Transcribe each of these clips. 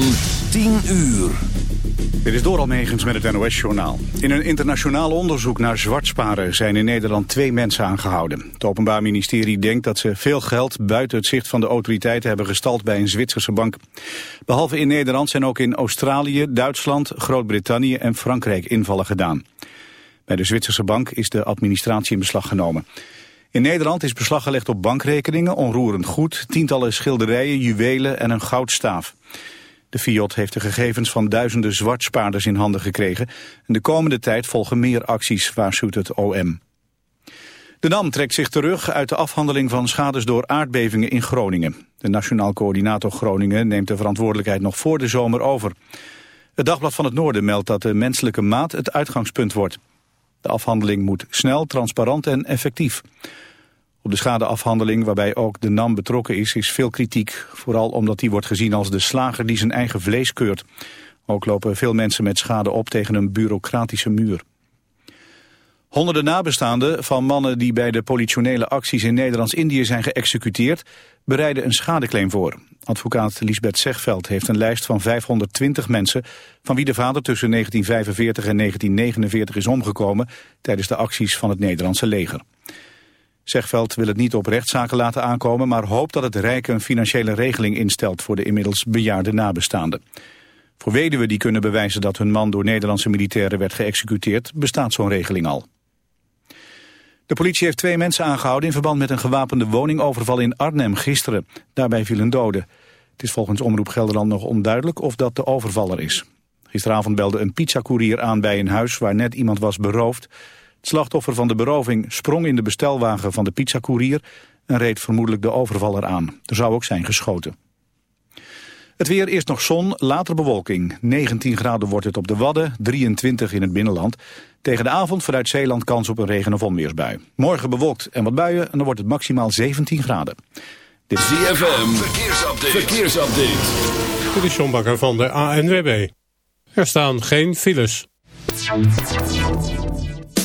van 10 uur. Dit is door Almegens met het NOS-journaal. In een internationaal onderzoek naar zwartsparen zijn in Nederland twee mensen aangehouden. Het Openbaar Ministerie denkt dat ze veel geld buiten het zicht van de autoriteiten hebben gestald bij een Zwitserse bank. Behalve in Nederland zijn ook in Australië, Duitsland, Groot-Brittannië en Frankrijk invallen gedaan. Bij de Zwitserse bank is de administratie in beslag genomen. In Nederland is beslag gelegd op bankrekeningen, onroerend goed, tientallen schilderijen, juwelen en een goudstaaf. De Fiat heeft de gegevens van duizenden zwartspaarders in handen gekregen. En de komende tijd volgen meer acties, waarschuwt het OM. De NAM trekt zich terug uit de afhandeling van schades door aardbevingen in Groningen. De Nationaal Coördinator Groningen neemt de verantwoordelijkheid nog voor de zomer over. Het Dagblad van het Noorden meldt dat de menselijke maat het uitgangspunt wordt. De afhandeling moet snel, transparant en effectief. Op de schadeafhandeling, waarbij ook de NAM betrokken is, is veel kritiek. Vooral omdat die wordt gezien als de slager die zijn eigen vlees keurt. Ook lopen veel mensen met schade op tegen een bureaucratische muur. Honderden nabestaanden van mannen die bij de politionele acties in Nederlands-Indië zijn geëxecuteerd, bereiden een schadeclaim voor. Advocaat Lisbeth Zegveld heeft een lijst van 520 mensen van wie de vader tussen 1945 en 1949 is omgekomen tijdens de acties van het Nederlandse leger. Zegveld wil het niet op rechtszaken laten aankomen, maar hoopt dat het Rijk een financiële regeling instelt voor de inmiddels bejaarde nabestaanden. Voor weduwen die kunnen bewijzen dat hun man door Nederlandse militairen werd geëxecuteerd, bestaat zo'n regeling al. De politie heeft twee mensen aangehouden in verband met een gewapende woningoverval in Arnhem gisteren. Daarbij viel een dode. Het is volgens Omroep Gelderland nog onduidelijk of dat de overvaller is. Gisteravond belde een pizzacourier aan bij een huis waar net iemand was beroofd. Het slachtoffer van de beroving sprong in de bestelwagen van de pizzacourier en reed vermoedelijk de overvaller aan. Er zou ook zijn geschoten. Het weer eerst nog zon, later bewolking. 19 graden wordt het op de Wadden, 23 in het binnenland. Tegen de avond vanuit Zeeland kans op een regen- of onweersbui. Morgen bewolkt en wat buien en dan wordt het maximaal 17 graden. Dit is ZFM, verkeersupdate. verkeersupdate. Dit is John Bakker van de ANWB. Er staan geen files.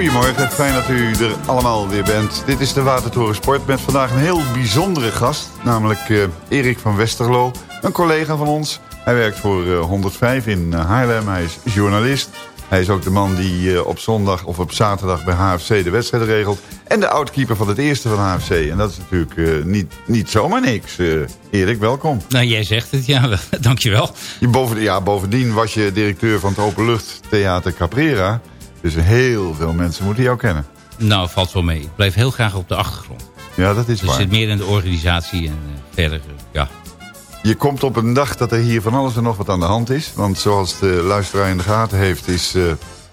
Goedemorgen, fijn dat u er allemaal weer bent. Dit is de Watertoren Sport met vandaag een heel bijzondere gast. Namelijk uh, Erik van Westerlo, een collega van ons. Hij werkt voor uh, 105 in uh, Haarlem, hij is journalist. Hij is ook de man die uh, op zondag of op zaterdag bij HFC de wedstrijd regelt. En de outkeeper van het eerste van HFC. En dat is natuurlijk niet, niet zomaar niks. Erik, welkom. Nou, jij zegt het, ja. Dankjewel. Je boven, ja, bovendien was je directeur van het Openluchttheater Caprera. Dus heel veel mensen moeten jou kennen. Nou, valt wel mee. Ik blijf heel graag op de achtergrond. Ja, dat is dus waar. zit meer in de organisatie en uh, verder, ja. je komt op een dag dat er hier van alles en nog wat aan de hand is. Want zoals de luisteraar in de gaten heeft... is uh,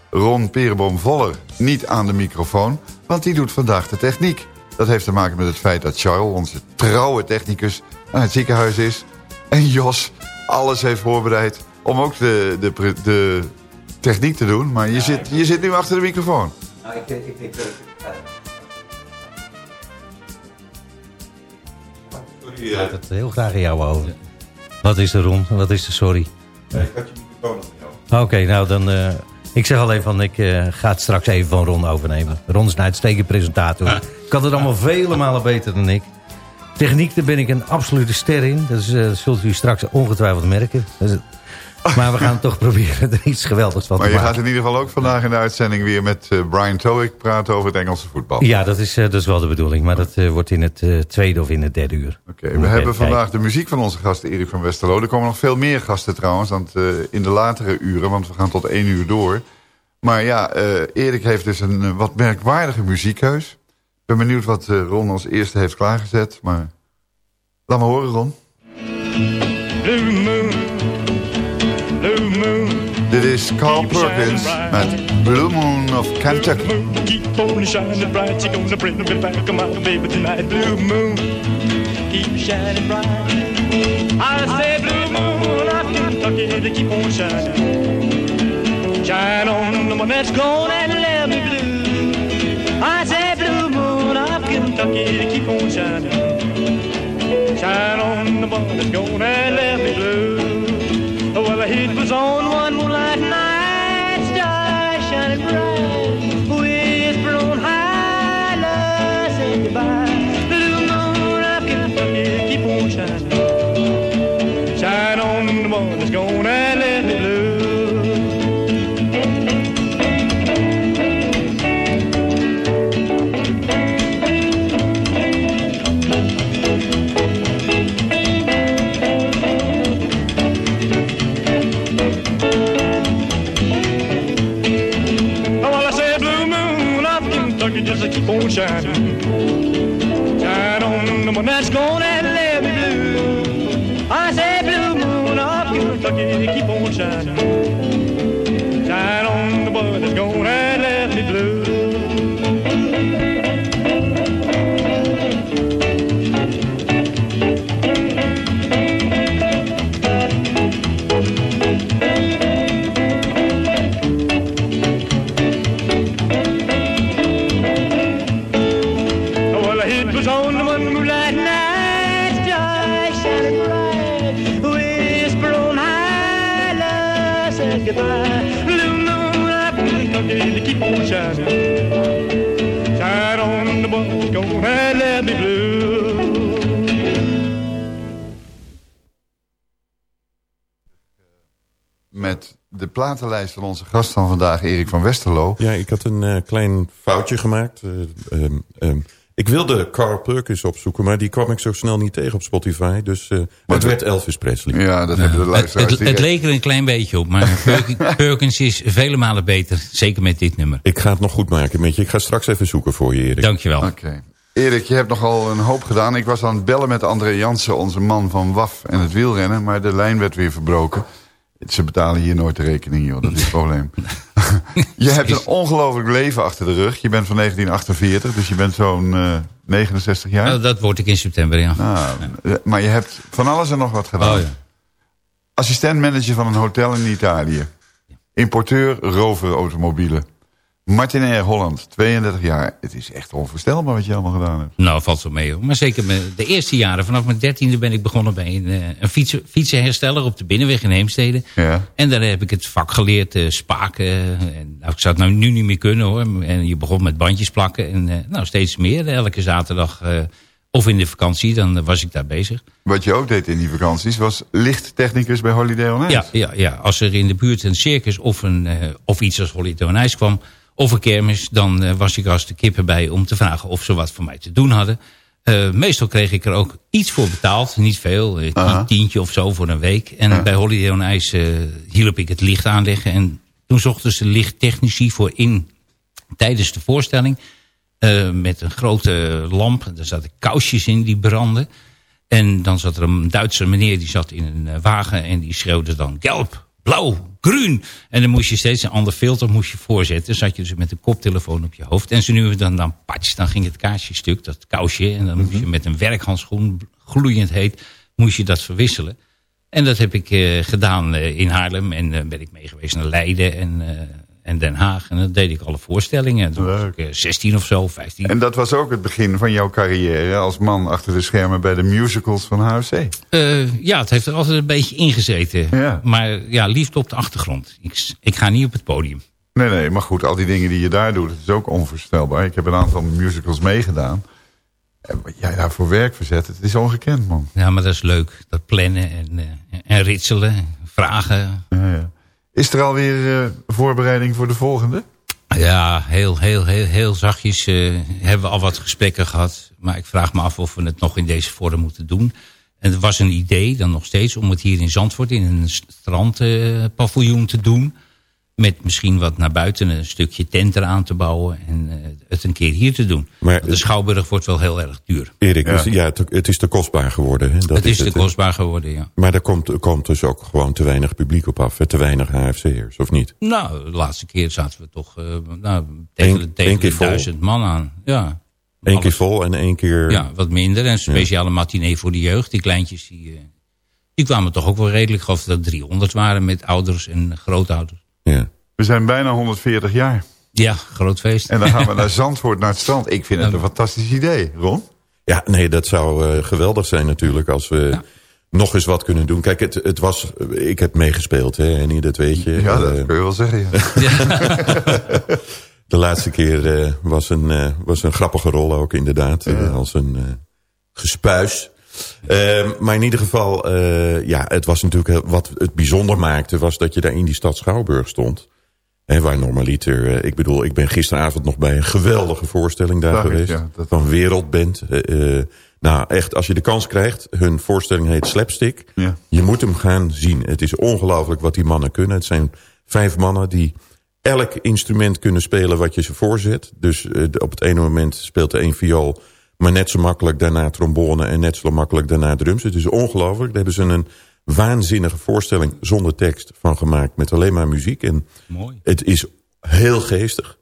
Ron Perenboom-Voller niet aan de microfoon. Want die doet vandaag de techniek. Dat heeft te maken met het feit dat Charles, onze trouwe technicus... aan het ziekenhuis is. En Jos alles heeft voorbereid om ook de, de, de techniek te doen. Maar je, zit, je zit nu achter de microfoon. Nou, ik, ik, ik, Ik laat het heel graag in jou over. Wat is er, Ron? Wat is er, sorry? Nee, ik had je microfoon op jou. Oké, nou dan... Uh, ik zeg alleen van, ik uh, ga het straks even van Ron overnemen. Ron is een uitstekende presentator. Ik kan het allemaal vele malen beter dan ik. Techniek, daar ben ik een absolute ster in. Dat, is, uh, dat zult u straks ongetwijfeld merken. Dat is, maar we gaan toch proberen er iets geweldigs van maar te maken. Maar je gaat in ieder geval ook vandaag in de uitzending weer met uh, Brian Towick praten over het Engelse voetbal. Ja, dat is, uh, dat is wel de bedoeling. Maar dat uh, wordt in het tweede of in het derde uur. Oké, okay, we hebben vandaag de muziek van onze gast Erik van Westerlo. Er komen nog veel meer gasten trouwens dan in de latere uren, want we gaan tot één uur door. Maar ja, Erik heeft dus een wat merkwaardige muziekkeus. Ik ben benieuwd wat Ron als eerste heeft klaargezet. Maar laat me horen, Ron. Blue moon. Dit is Carl Perkins met Blue Moon of Kentucky. Keep on shining bright, you're gonna bring me back, my baby tonight. Blue moon, keep shining bright. I say blue moon of Kentucky to keep on shining. Shine on the one that's gone and let me blue. I say blue moon of Kentucky to keep on shining. Shine on the one that's gone and let me blue. Heat was on one moonlight night, shining. Shine on the one that's gonna let me blue. I say blue moon of Kentucky, keep on shining. Shine on the one that's gonna platenlijst van onze gast van vandaag, Erik van Westerlo. Ja, ik had een uh, klein foutje gemaakt. Uh, um, um, ik wilde Carl Perkins opzoeken, maar die kwam ik zo snel niet tegen op Spotify. Dus uh, het werd Elvis Presley. Ja, dat hebben de luisteraars. Het, het, het leek er een klein beetje op, maar Perkins is vele malen beter. Zeker met dit nummer. Ik ga het nog goed maken met je. Ik ga straks even zoeken voor je, Erik. Dankjewel. Oké. Okay. Erik, je hebt nogal een hoop gedaan. Ik was aan het bellen met André Jansen, onze man van WAF en het wielrennen. Maar de lijn werd weer verbroken. Ze betalen hier nooit de rekening, joh. Dat is het probleem. je hebt een ongelooflijk leven achter de rug. Je bent van 1948, dus je bent zo'n uh, 69 jaar. Nou, dat word ik in september, ja. Nou, ja. Maar je hebt van alles en nog wat gedaan. Oh, ja. Assistent-manager van een hotel in Italië. Importeur roverautomobielen. Martin Air Holland, 32 jaar. Het is echt onvoorstelbaar wat je allemaal gedaan hebt. Nou, valt zo mee. Hoor. Maar zeker de eerste jaren, vanaf mijn dertiende ben ik begonnen bij een, een fietsen, fietsenhersteller op de Binnenweg in Heemstede. Ja. En daar heb ik het vak geleerd, uh, spaken. En, nou, ik zou het nou nu niet meer kunnen hoor. En je begon met bandjes plakken. En uh, nou, steeds meer. Elke zaterdag uh, of in de vakantie, dan was ik daar bezig. Wat je ook deed in die vakanties was lichttechnicus bij Holiday on Ice. Ja, ja, ja. als er in de buurt een circus of, een, of iets als Holiday on Ice kwam of een kermis, dan uh, was ik als de kippen bij om te vragen of ze wat voor mij te doen hadden. Uh, meestal kreeg ik er ook iets voor betaald, niet veel, een uh -huh. tientje of zo voor een week. En -huh. bij Holiday on Ice hielp ik het licht aanleggen. En toen zochten ze lichttechnici voor in tijdens de voorstelling. met een grote lamp, daar zaten kousjes in die brandden. En dan zat er een Duitse meneer die zat in een eh, wagen en die schreeuwde dan gelb, blauw, groen. En dan moest je steeds een ander filter moest je voorzetten. zat je dus met een koptelefoon op je hoofd. En zo nu dan, dan patch, dan ging het kaarsje stuk, dat kousje. En dan moest je met een werkhandschoen, gloeiend heet, moest je dat verwisselen. En dat heb ik uh, gedaan uh, in Haarlem. En uh, ben ik mee geweest naar Leiden en, en Den Haag. En dan deed ik alle voorstellingen. Toen was ik 16 of zo, 15. En dat was ook het begin van jouw carrière als man achter de schermen bij de musicals van HFC? ja, het heeft er altijd een beetje ingezeten. Ja. Maar ja, liefst op de achtergrond. Ik, ik ga niet op het podium. Nee, nee, maar goed, al die dingen die je daar doet, dat is ook onvoorstelbaar. Ik heb een aantal musicals meegedaan. En wat jij daarvoor werk verzet, het is ongekend, man. Ja, maar dat is leuk. Dat plannen en, uh, en ritselen, vragen. Ja, ja. Is er alweer uh, voorbereiding voor de volgende? Ja, heel, heel, heel, heel zachtjes uh, hebben we al wat gesprekken gehad. Maar ik vraag me af of we het nog in deze vorm moeten doen. En er was een idee, dan nog steeds, om het hier in Zandvoort... in een strandpaviljoen te doen met misschien wat naar buiten een stukje tent eraan te bouwen en uh, het een keer hier te doen. Maar, de Schouwburg wordt wel heel erg duur. Erik, ja, ja het, het, is te kostbaar geworden. Hè? Dat het is, is te kostbaar geworden, ja. Maar er komt, komt dus ook gewoon te weinig publiek op af. Te weinig HFC'ers, of niet? Nou, de laatste keer zaten we toch uh, nou, tegen, Eén, tegen de duizend man aan. Ja. Eén keer vol en één keer... Ja, wat minder. En speciale ja. matinee voor de jeugd. Die kleintjes, die, uh, die kwamen toch ook wel redelijk. Ik geloof dat er 300 waren met ouders en grootouders. Ja. We zijn bijna 140 jaar. Ja, groot feest. En dan gaan we naar Zandvoort, naar het strand. Ik vind het een fantastisch idee, Ron. Ja, nee, dat zou uh, geweldig zijn natuurlijk als we ja. nog eens wat kunnen doen. Kijk, het, het was, ik heb meegespeeld, hè, en dat weet je. Ja, dat uh, kun je wel zeggen. Ja. De laatste keer uh, was, een, uh, was een grappige rol ook inderdaad. Ja. als een gespuis. Uh, maar in ieder geval, uh, ja, het was natuurlijk wat het bijzonder maakte... was dat je daar in die stad Schouwburg stond. En waar normaliter, uh, ik bedoel, ik ben gisteravond nog bij een geweldige voorstelling daar geweest. Ik, ja, dat... Van Wereldband. nou, echt, als je de kans krijgt, hun voorstelling heet Slapstick. Ja. Je moet hem gaan zien. Het is ongelooflijk wat die mannen kunnen. Het zijn vijf mannen die elk instrument kunnen spelen wat je ze voorzet. Dus op het ene moment speelt de een viool... Maar net zo makkelijk daarna trombone en net zo makkelijk daarna drums. Het is ongelooflijk. Daar hebben ze een waanzinnige voorstelling zonder tekst van gemaakt. Met alleen maar muziek. En Mooi. Het is heel geestig.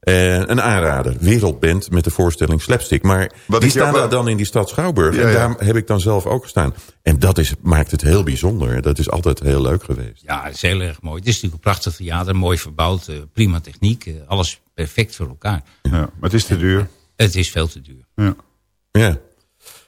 En een aanrader. Wereldband met de voorstelling Slapstick. Maar Wat die staan daar dan in die stad Schouwburg. Ja, en ja. daar heb ik dan zelf ook gestaan. En dat is, maakt het heel bijzonder. Dat is altijd heel leuk geweest. Ja, het is heel erg mooi. Het is natuurlijk een prachtig theater, mooi verbouwd, eh, prima techniek. eh, alles perfect voor elkaar. Ja, maar het is te duur. Het is veel te duur. Ja. Ja.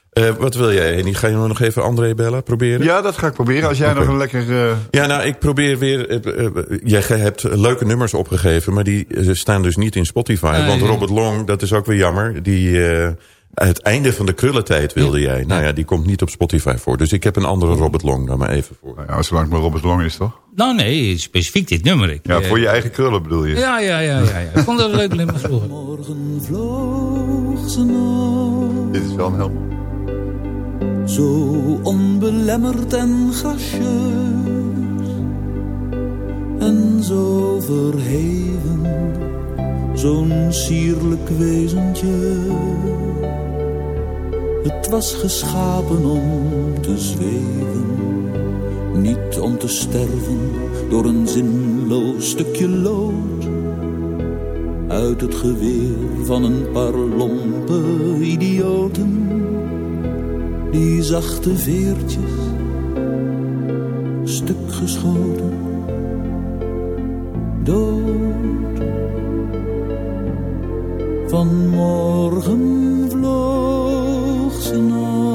Eh, wat wil jij, Henny? Ga je nog even André bellen? Proberen? ja, dat ga ik proberen. Als jij nog een lekker... eh, Ja, nou, ik probeer weer... eh, jij hebt leuke nummers opgegeven, maar die staan dus niet in Spotify. Nee, want. Robert Long, dat is ook weer jammer. Die, eh, het einde van de krullentijd wilde jij. Nou ja, die komt niet op Spotify voor. Dus ik heb een andere Robert Long daar maar even voor. nou ja, zolang het maar Robert Long is, toch? Nou nee, specifiek dit nummer. Ik, Ja, voor je eigen krullen bedoel je? Ja, ja, ja, ja, ja. Ik vond dat een leuk nummer vroeger. Morgen vloog ze Dit is wel een heel... zo onbelemmerd en gracieus. En zo verheven, zo'n sierlijk wezentje. Het was geschapen om te zweven, niet om te sterven door een zinloos stukje lood uit het geweer van een paar lompe idioten. Die zachte veertjes, stuk geschoten, dood. Vanmorgen vloog ze nog.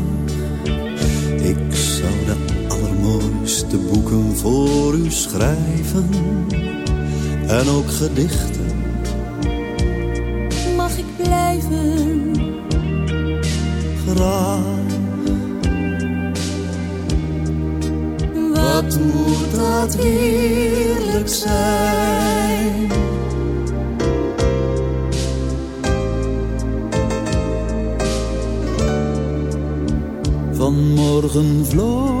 de boeken voor u schrijven en ook gedichten. Mag ik blijven? Graag. Wat moet dat heerlijk zijn? Van morgen vloog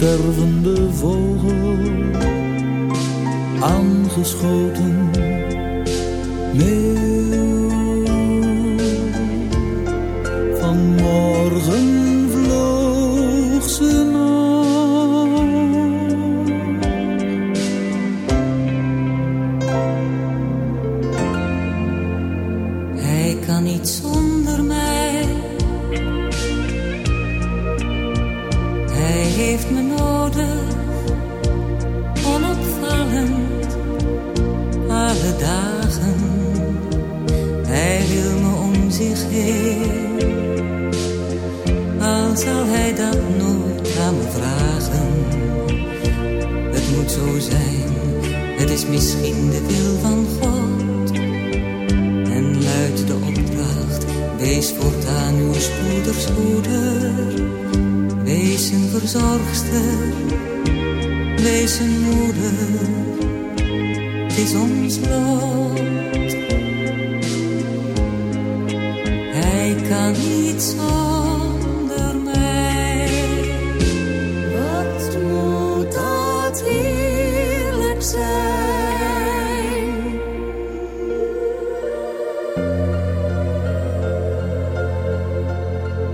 Stervende vogel, aangeschoten. Is. Hij kan niet zonder.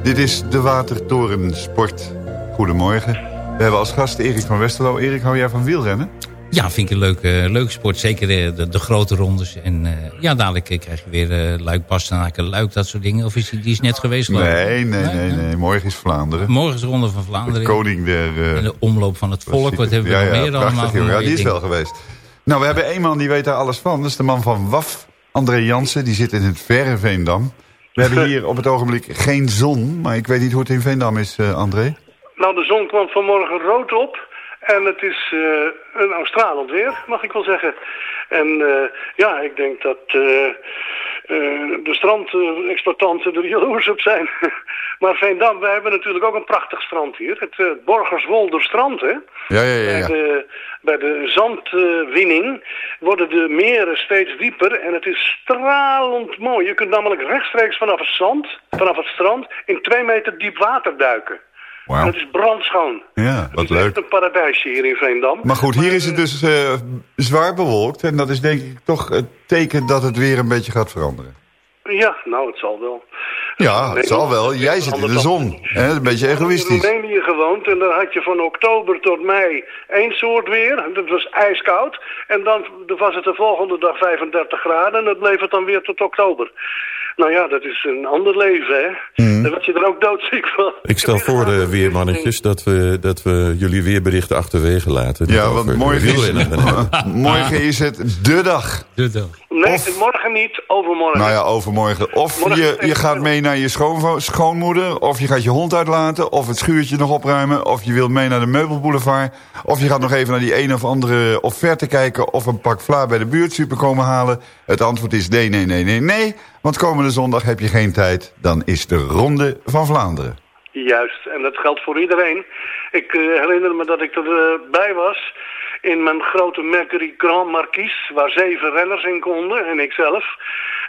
Dit is de Watertoren Sport. Goedemorgen. We hebben als gast Erik van Westerlo. Erik, hou jij van wielrennen? Ja, vind ik een leuke, leuke sport. Zeker de, de, de grote rondes. En eh, ja, dadelijk eh, krijg je weer uh, Luik, Bastenaken, Luik, dat soort dingen. Of is die, die is net geweest? geloof ik? Nee, nee, nee, nee. Morgen is Vlaanderen. Morgen is de Ronde van De Vlaanderen. koning der... eh, En de omloop van het volk. Wat hebben we ja, nog ja, meer allemaal? prachtig, joh. Ja, die is wel geweest. Nou, we hebben één man die weet daar alles van. Dat is de man van WAF, André Jansen. Die zit in het verre Veendam. We hebben hier op het ogenblik geen zon. Maar ik weet niet hoe het in Veendam is, eh, André. Nou, de zon kwam vanmorgen rood op. En het is eh, een Australend weer, mag ik wel zeggen. En eh, ja, ik denk dat eh, de strandexploitanten er jaloers op zijn. maar Veendam, wij hebben natuurlijk ook een prachtig strand hier. Het uh, Borgerswolderstrand, hè. Ja, ja, ja. Bij ja. de, bij de zandwinning worden de meren steeds dieper en het is stralend mooi. Je kunt namelijk rechtstreeks vanaf het zand, vanaf het strand, in twee meter diep water duiken. En het is brandschoon. Ja, Het wat is echt leuk. een paradijsje hier in Veendam. Maar goed, hier is het dus eh, zwaar bewolkt. En dat is denk ik toch het teken dat het weer een beetje gaat veranderen. Ja, nou, het zal wel. Ja, het zal wel. Jij zit in de zon. Hè? Een beetje Ik heb in egoïstisch. Roemenië gewoond en daar had je van oktober tot mei één soort weer. Dat was ijskoud. En dan was het de volgende dag 35 graden en dat bleef het dan weer tot oktober. Nou ja, dat is een ander leven, hè. Dan werd je er ook doodziek van. Ik stel voor, de weermannetjes, dat we, dat we jullie weerberichten achterwege laten. Ja, want morgen is, morgen is het de dag. De dag. Nee, Of- morgen niet, overmorgen. Nou ja, overmorgen. Of Morgen je, je gaat mee naar je schoonmoeder. Of je gaat je hond uitlaten. Of het schuurtje nog opruimen. Of je wilt mee naar de meubelboulevard. Of je gaat nog even naar die een of andere offerte kijken. Of een pak vla bij de buurtsuper komen halen. Het antwoord is nee, nee, nee, nee, nee. Want komende zondag heb je geen tijd. Dan is de Ronde van Vlaanderen. Juist, en dat geldt voor iedereen. Ik eh, herinner me dat ik erbij was in mijn grote Mercury Grand Marquis, waar zeven renners in konden en ikzelf.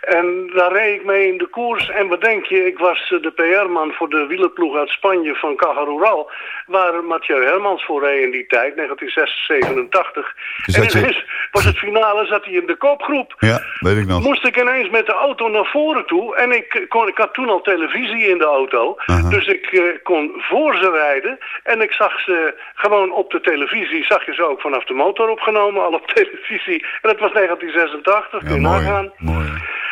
En daar reed ik mee in de koers en bedenk je, ik was eh, de PR-man voor de wielerploeg uit Spanje van Caja Rural, waar Mathieu Hermans voor reed in die tijd, 1987. Dus en je- ineens was het finale, zat hij in de kopgroep. Ja, weet ik nog. Moest ik ineens met de auto naar voren toe. En ik, kon, ik had toen al televisie in de auto. Dus ik eh, kon voor ze rijden. En ik zag ze gewoon op de televisie. Zag je ze ook vanaf de motor opgenomen, al op televisie. En dat was 1986, kun je mooi. nagaan. mooi.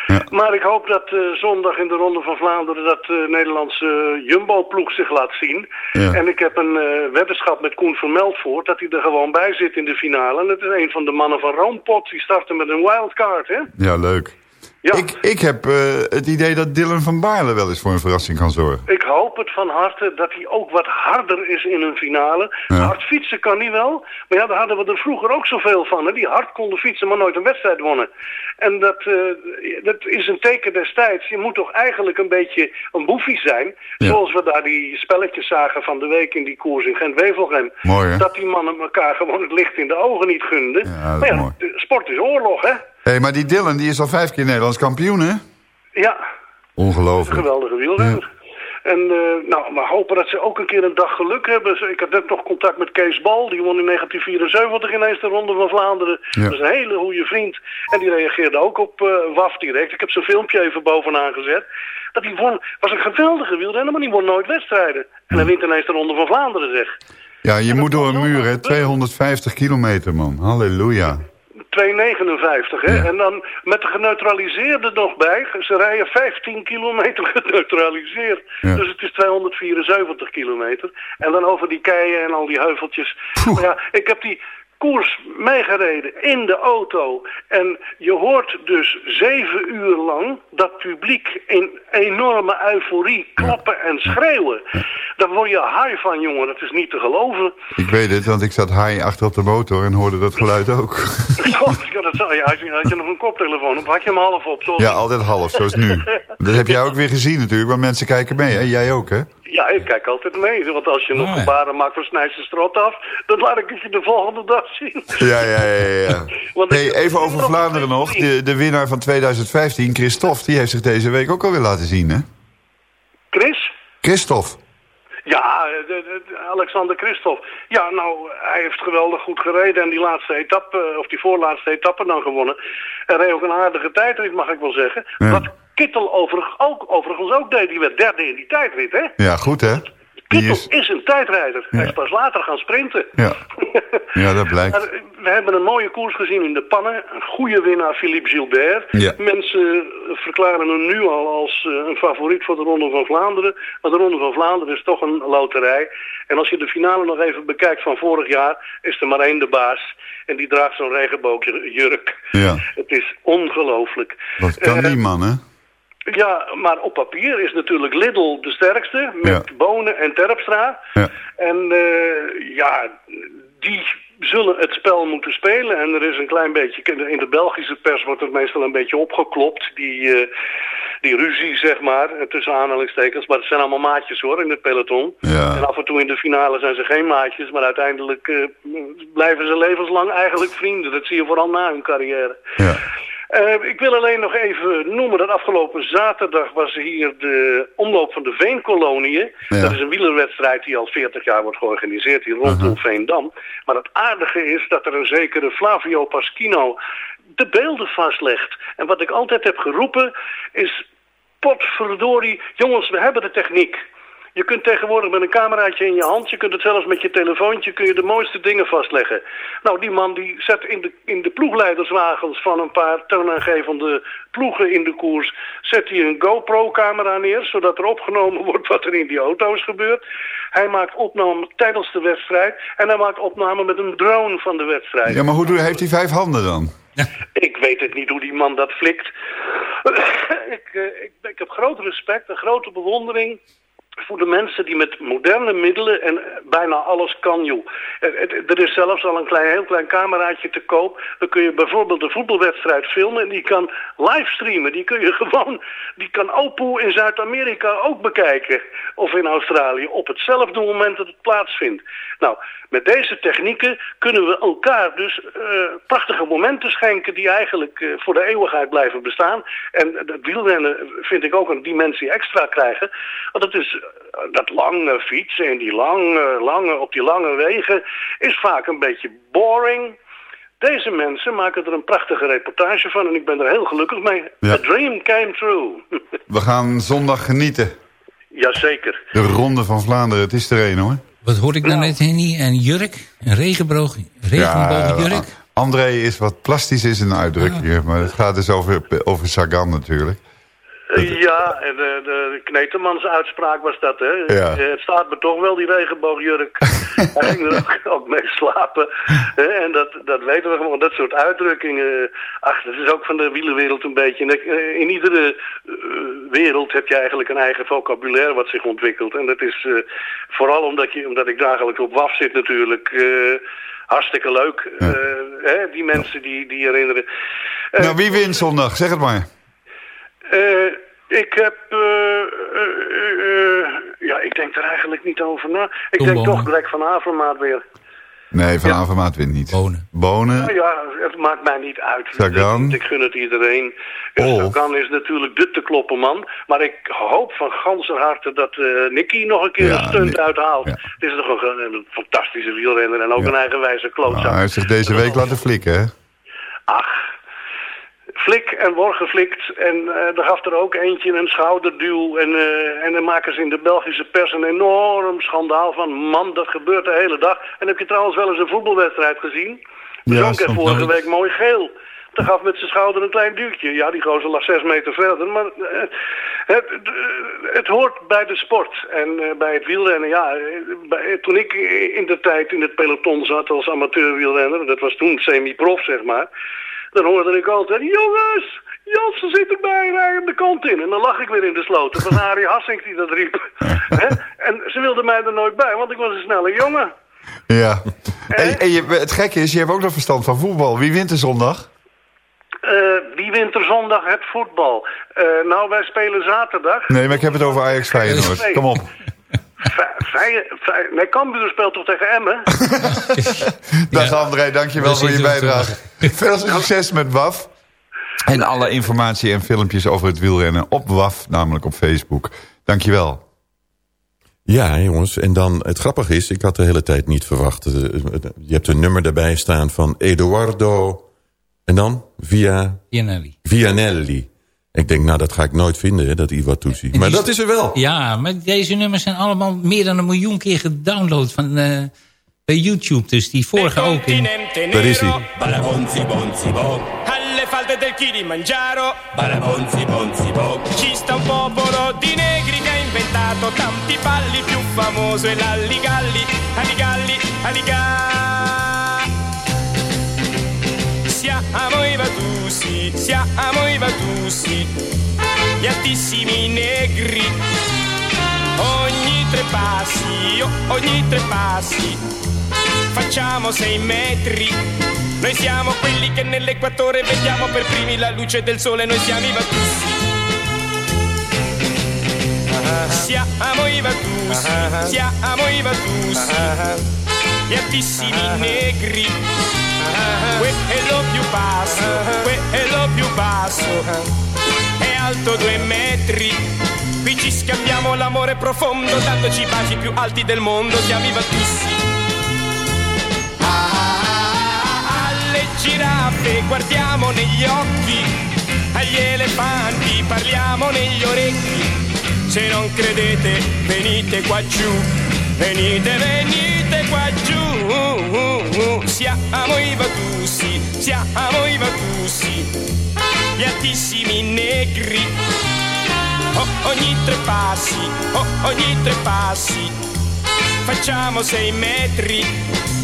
Ja. Maar ik hoop dat uh, zondag in de Ronde van Vlaanderen dat de Nederlandse Jumbo-ploeg zich laat zien. Ja. En ik heb een uh, weddenschap met Koen Vermeldvoort dat hij er gewoon bij zit in de finale. En het is een van de mannen van Roompot. Die starten met een wildcard, hè? Ja, leuk. Ja. Ik, ik heb uh, het idee dat Dylan van Baarle wel eens voor een verrassing kan zorgen. Ik hoop het van harte dat hij ook wat harder is in een finale. Ja. Hard fietsen kan hij wel. Maar ja, daar hadden we er vroeger ook zoveel van. Hè? Die hard konden fietsen, maar nooit een wedstrijd wonnen. En dat, uh, dat is een teken destijds. Je moet toch eigenlijk een beetje een boefie zijn. Ja. Zoals we daar die spelletjes zagen van de week in die koers in Gent-Wevelgem. Dat die mannen elkaar gewoon het licht in de ogen niet gunden. Ja, maar ja, mooi. sport is oorlog, hè? Hé, hey, maar die Dylan die is al vijf keer Nederlands kampioen, hè? Ja, een Ongelooflijk. geweldige wielrenner. En uh, nou, we hopen dat ze ook een keer een dag geluk hebben. Ik had net nog contact met Kees Bal. Die won in 1974 ineens de Ronde van Vlaanderen. Ja. Dat is een hele goede vriend. En die reageerde ook op uh, WAF direct. Ik heb zijn filmpje even bovenaan gezet. Dat hij won, was een geweldige wielrenner, maar die won nooit wedstrijden. En hij wint ineens de Ronde van Vlaanderen, zeg. Ja, je moet door een muur, hè? 250 kilometer, man. Halleluja. 2,59 hè. Ja. En dan met de geneutraliseerde nog bij. Ze rijden 15 kilometer geneutraliseerd. Ja. Dus het is 274 kilometer. En dan over die keien en al die heuveltjes. Maar ja, ik heb die koers meegereden in de auto. En je hoort dus zeven uur lang dat publiek in enorme euforie klappen en schreeuwen. Daar word je high van, jongen. Dat is niet te geloven. Ik weet het, want ik zat high achter op de motor en hoorde dat geluid ook. Ja, dat zou je. Had je, had je nog een koptelefoon op? Had je hem half op? Sorry. Ja, altijd half, zoals nu. Dat heb jij ook weer gezien natuurlijk, want mensen kijken mee, hè? Jij ook, hè? Ja, ik kijk altijd mee. Want als je nog Oh, ja. gebaren maakt van snijdt zijn strot af, dan laat ik het je de volgende dag zien. Ja, ja, ja, ja. Want Hey, ik- even over Vlaanderen nog. De, de winnaar van 2015, Christophe, die heeft zich deze week ook alweer laten zien, hè? Chris? Christophe. Ja, de, de- de Alexander Christophe. Ja, nou, hij heeft geweldig goed gereden en die laatste etappe, of die voorlaatste etappe dan gewonnen. En reed ook een aardige tijdrit, mag ik wel zeggen. Ja. Wat Kittel overig, ook, overigens ook deed, die werd derde in die tijdrit, hè? Ja, goed, hè? Kittel is... is een tijdrijder. Hij is pas later gaan sprinten. Ja. Ja, dat blijkt. Maar, eh, We hebben een mooie koers gezien in de pannen. Een goede winnaar, Philippe Gilbert. Ja. Mensen eh, verklaren hem nu al als eh, een favoriet voor de Ronde van Vlaanderen. Maar de Ronde van Vlaanderen is toch een loterij. En als je de finale nog even bekijkt van vorig jaar, is er maar één de baas. En die draagt zo'n regenboogjurk. Ja. Het is ongelooflijk. Wat kan Eh, die man, hè? Ja, maar op papier is natuurlijk Lidl de sterkste. Met Ja. Bonen en Terpstra. Ja. En eh, ja, die zullen het spel moeten spelen. En er is een klein beetje... In de Belgische pers wordt het meestal een beetje opgeklopt. Die, eh, die ruzie, zeg maar, tussen aanhalingstekens. Maar het zijn allemaal maatjes, hoor, in het peloton. Ja. En af en toe in de finale zijn ze geen maatjes. Maar uiteindelijk eh, blijven ze levenslang eigenlijk vrienden. Dat zie je vooral na hun carrière. Ja. Uh, ik wil alleen nog even noemen dat afgelopen zaterdag was hier de omloop van de Veenkoloniën. Ja. Dat is een wielerwedstrijd die al 40 jaar wordt georganiseerd hier rondom. Veendam. Maar het aardige is dat er een zekere Flavio Paschino de beelden vastlegt. En wat ik altijd heb geroepen is, potverdorie, jongens, we hebben de techniek. Je kunt tegenwoordig met een cameraatje in je hand, je kunt het zelfs met je telefoontje, kun je de mooiste dingen vastleggen. Nou, die man die zet in de, in de ploegleiderswagens van een paar toonaangevende ploegen in de koers, zet hij een GoPro-camera neer, zodat er opgenomen wordt wat er in die auto's gebeurt. Hij maakt opnamen tijdens de wedstrijd en hij maakt opnamen met een drone van de wedstrijd. Ja, maar hoe doe- heeft hij vijf handen dan? Ik weet het niet hoe die man dat flikt. ik, eh, ik, ik heb groot respect en grote bewondering voor de mensen die met moderne middelen en eh, bijna alles kan, joh. Er, er- is zelfs al een klein, heel klein cameraatje te koop. Dan kun je bijvoorbeeld een voetbalwedstrijd filmen en die kan livestreamen. Die kun je gewoon, die kan Opel in Zuid-Amerika ook bekijken. Of in Australië, op hetzelfde moment dat het plaatsvindt. Nou, met deze technieken kunnen we elkaar dus eh, prachtige momenten schenken die eigenlijk eh, voor de eeuwigheid blijven bestaan. En dat wielrennen vind ik ook een dimensie extra krijgen. Want het is eh, dat lange fietsen en die lange, lange, op die lange wegen is vaak een beetje boring. Deze mensen maken er een prachtige reportage van en ik ben er heel gelukkig mee. Ja. A dream came true. We gaan zondag genieten. Jazeker. De Ronde van Vlaanderen, het is er een hoor. Wat hoorde ik nou net, Henny? Een jurk? Een regenboog, regenboogjurk? A- André is wat plastisch in zijn uitdrukking, maar het gaat dus over, over Sagan natuurlijk. Ja, en de, de Knetemans uitspraak was dat, hè. Ja. Eh, Het staat me toch wel, die regenboogjurk. Hij ging er ook, ook mee slapen. En dat, dat weten we gewoon, dat soort uitdrukkingen. Ach, dat is ook van de wielenwereld een beetje. Eh, In iedere eh, wereld heb je eigenlijk een eigen vocabulaire wat zich ontwikkelt. En dat is eh, vooral omdat, je, omdat ik dagelijks op WAF zit natuurlijk... eh, Hartstikke leuk. Eh, hè, die mensen die, die herinneren. Eh, nou, wie wint zondag? Zeg het maar. Eh, ik heb... eh, eh, ja, ik denk er eigenlijk niet over na. Ik denk Bonen. toch Greg van Avermaat weer. Nee, Van Avermaat wint niet. Bonen. Bonen. Nou ja, het maakt mij niet uit. Sagan. Ik, ik gun het iedereen. Oh. Sagan is natuurlijk de te kloppen man. Maar ik hoop van ganser harte dat eh Nicky nog een keer Ja, een stunt uithaalt. ja. Het is toch een, een fantastische wielrenner en ook een eigenwijze klootzak. Nou, hij heeft zich deze week laten flikken, hè? Ach, flik en wordt geflikt. En eh er gaf er ook eentje een schouderduw. En, eh, en dan maken ze in de Belgische pers een enorm schandaal van... man, dat gebeurt de hele dag. En heb je trouwens wel eens een voetbalwedstrijd gezien? Ja, Zonk heeft vorige week mooi geel. Toen gaf met zijn schouder een klein duwtje. Ja, die gozer lag zes meter verder. Maar eh, het, het hoort bij de sport. En bij het wielrennen, ja. bij- toen ik in de tijd in het peloton zat als amateurwielrenner... dat was toen semi-prof, zeg maar... dan hoorde ik altijd... Jongens, Jansen zit erbij, rij hem de kant in. En dan lag ik weer in de sloot. Dat was Arie Hassink die dat riep. En ze wilden mij er nooit bij, want ik was een snelle jongen. Ja. En, en je, het gekke is, je hebt ook nog verstand van voetbal. Wie wint er zondag? Eh, wie wint er zondag het voetbal? Eh, nou, wij spelen zaterdag. Nee, maar ik heb het over Ajax Feyenoord. Kom op. Nee, Cambuur speelt toch tegen Emmen? Dag André, dankjewel We voor je bijdrage. Veel succes met WAF. En alle informatie en filmpjes over het wielrennen op WAF, namelijk op Facebook. Dankjewel. Ja, jongens. En dan, het grappige is, ik had de hele tijd niet verwacht. Je hebt een nummer daarbij staan van Eduardo... En dan? Via... Vianelli. Ik denk, nou, dat ga ik nooit vinden, hè, dat Iwatusi. Maar dat is er wel. Ja, maar deze nummers zijn allemaal meer dan een miljoen keer gedownload van, eh, bij YouTube. Dus die vorige ook. In, Daar is hij. Balabonzi bonzi bo, alle falde del Kilimangiaro balabonzi bonzi bo. ci sta un popolo di negri che ha inventato tanti balli più famoso è l'Alligalli, Alligalli, Alliga. Siamo i Vatusi, siamo i Vatusi, gli altissimi negri. Ogni tre passi, oh, ogni tre passi, facciamo sei metri. Noi siamo quelli che nell'equatore vediamo per primi la luce del sole, noi siamo i Vatusi. Siamo i Vatusi, siamo i Vatusi, gli altissimi negri. Quello più basso, quello più basso, è alto due metri. Qui ci scambiamo l'amore profondo, dandoci i baci più alti del mondo, siamo i Vatusi. Alle giraffe guardiamo negli occhi, agli elefanti parliamo negli orecchi. Se non credete, venite qua giù, venite, venite qua giù. Siamo i Vatusi, siamo i Vatusi, gli altissimi negri. Oh, ogni tre passi, oh, ogni tre passi, facciamo sei metri.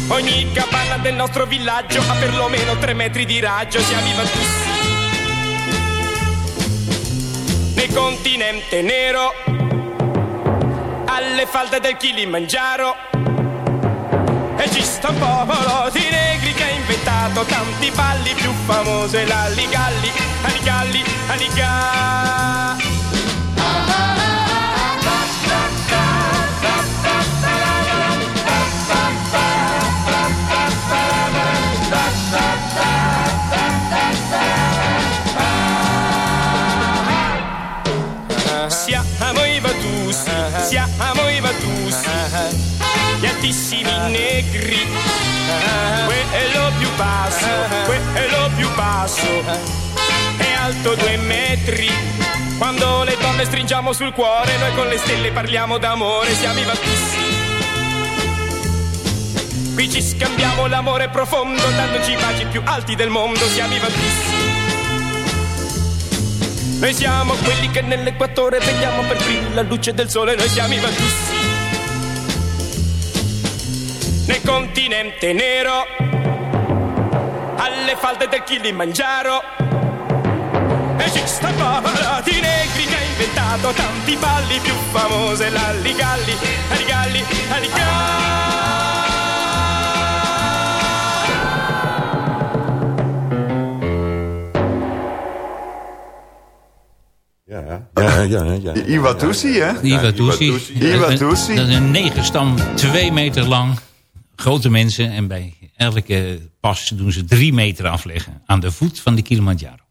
Ogni capanna del nostro villaggio ha perlomeno tre metri di raggio, siamo i Vatusi. Nel continente nero, alle falde del Kilimangiaro, e ci sta un popolo di negri che ha inventato tanti balli più famosi, l'Alligalli, Alligalli, Alliga. Siamo siamo i Vatusi, gli altissimi negri. Quello più basso, quello più basso, è alto due metri. Quando le donne stringiamo sul cuore, noi con le stelle parliamo d'amore, siamo i Vatusi. Qui ci scambiamo l'amore profondo, dandoci i baci più alti del mondo, siamo i Vatusi. Noi siamo quelli che nell'equatore vediamo per primi la luce del sole, noi siamo i Vatussi. Nel continente nero, alle falde del Kilimangiaro, esiste parola di negri che ha inventato tanti balli più famose, l'alligalli, alligalli, alligalli. Ja, ja. Iwatusi, hè? Iwatusi. Iwatusi. Dat is een negenstam, twee meter lang. Grote mensen. En bij elke pas doen ze drie meter afleggen. Aan de voet van de Kilimanjaro.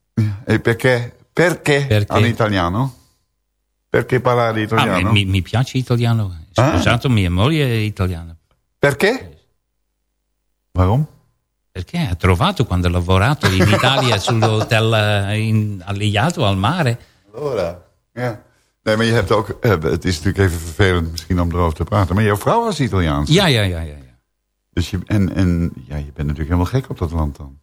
E perché, perché, Perché? an italiano? Perché parlare Ah, italiano? mi, mi piace italiano. Ah. Sposato mio moglie italiano. Perché? Waarom? Perché ha trovato quando ha lavorato in Italia sull'hotel eh, in al mare. Allora. Ja. Nee, maar je hebt ook... eh, Het is natuurlijk even vervelend misschien om erover te praten. Maar jouw vrouw was Italiaans. Ja, ja, ja, ja. ja. Dus je, en, en ja, je bent natuurlijk helemaal gek op dat land dan.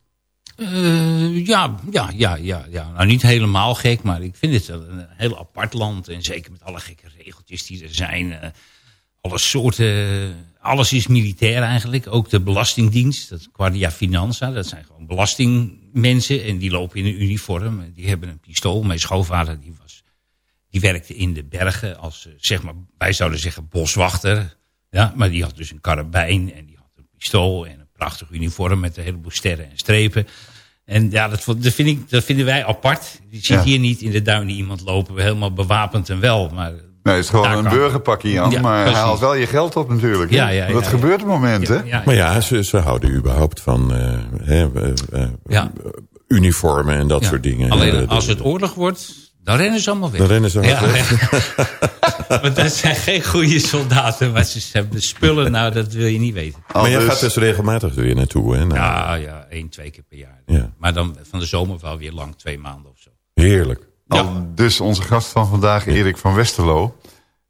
Eh, ja, ja, ja, ja, ja. Nou, niet helemaal gek, maar ik vind het een heel apart land. En zeker met alle gekke regeltjes die er zijn. eh, alle soorten, alles is militair eigenlijk. Ook de Belastingdienst, dat Guardia Finanza, dat zijn gewoon belastingmensen. En die lopen in een uniform. En Die hebben een pistool. Mijn schoonvader die was, die werkte in de bergen als, eh, zeg maar, wij zouden zeggen boswachter. Ja, maar die had dus een karabijn en die had een pistool en een prachtig uniform met een heleboel sterren en strepen. En ja, dat, dat, vind ik, dat vinden wij apart. Je ziet Ja. hier niet in de duinen iemand lopen, helemaal bewapend en wel. Maar Nee, het is gewoon een burgerpakje aan. Ja, maar hij precies. haalt wel je geld op natuurlijk. Ja, ja, ja, dat ja. gebeurt op het moment, hè? ja, Maar ja, ze, ze houden überhaupt van eh, hè, eh, Ja. uniformen en dat ja. soort dingen. Alleen als het oorlog wordt, dan rennen ze allemaal weg. Dan rennen ze ja, weg. Want dat zijn geen goede soldaten, maar ze hebben spullen, nou dat wil je niet weten. Maar jij Al dus- gaat dus regelmatig er weer naartoe, hè? Nou, Ja, ja, één, twee keer per jaar. Ja. Maar dan van de zomer wel weer lang, twee maanden of zo. Heerlijk. Al dus onze gast van vandaag, Erik van Westerlo.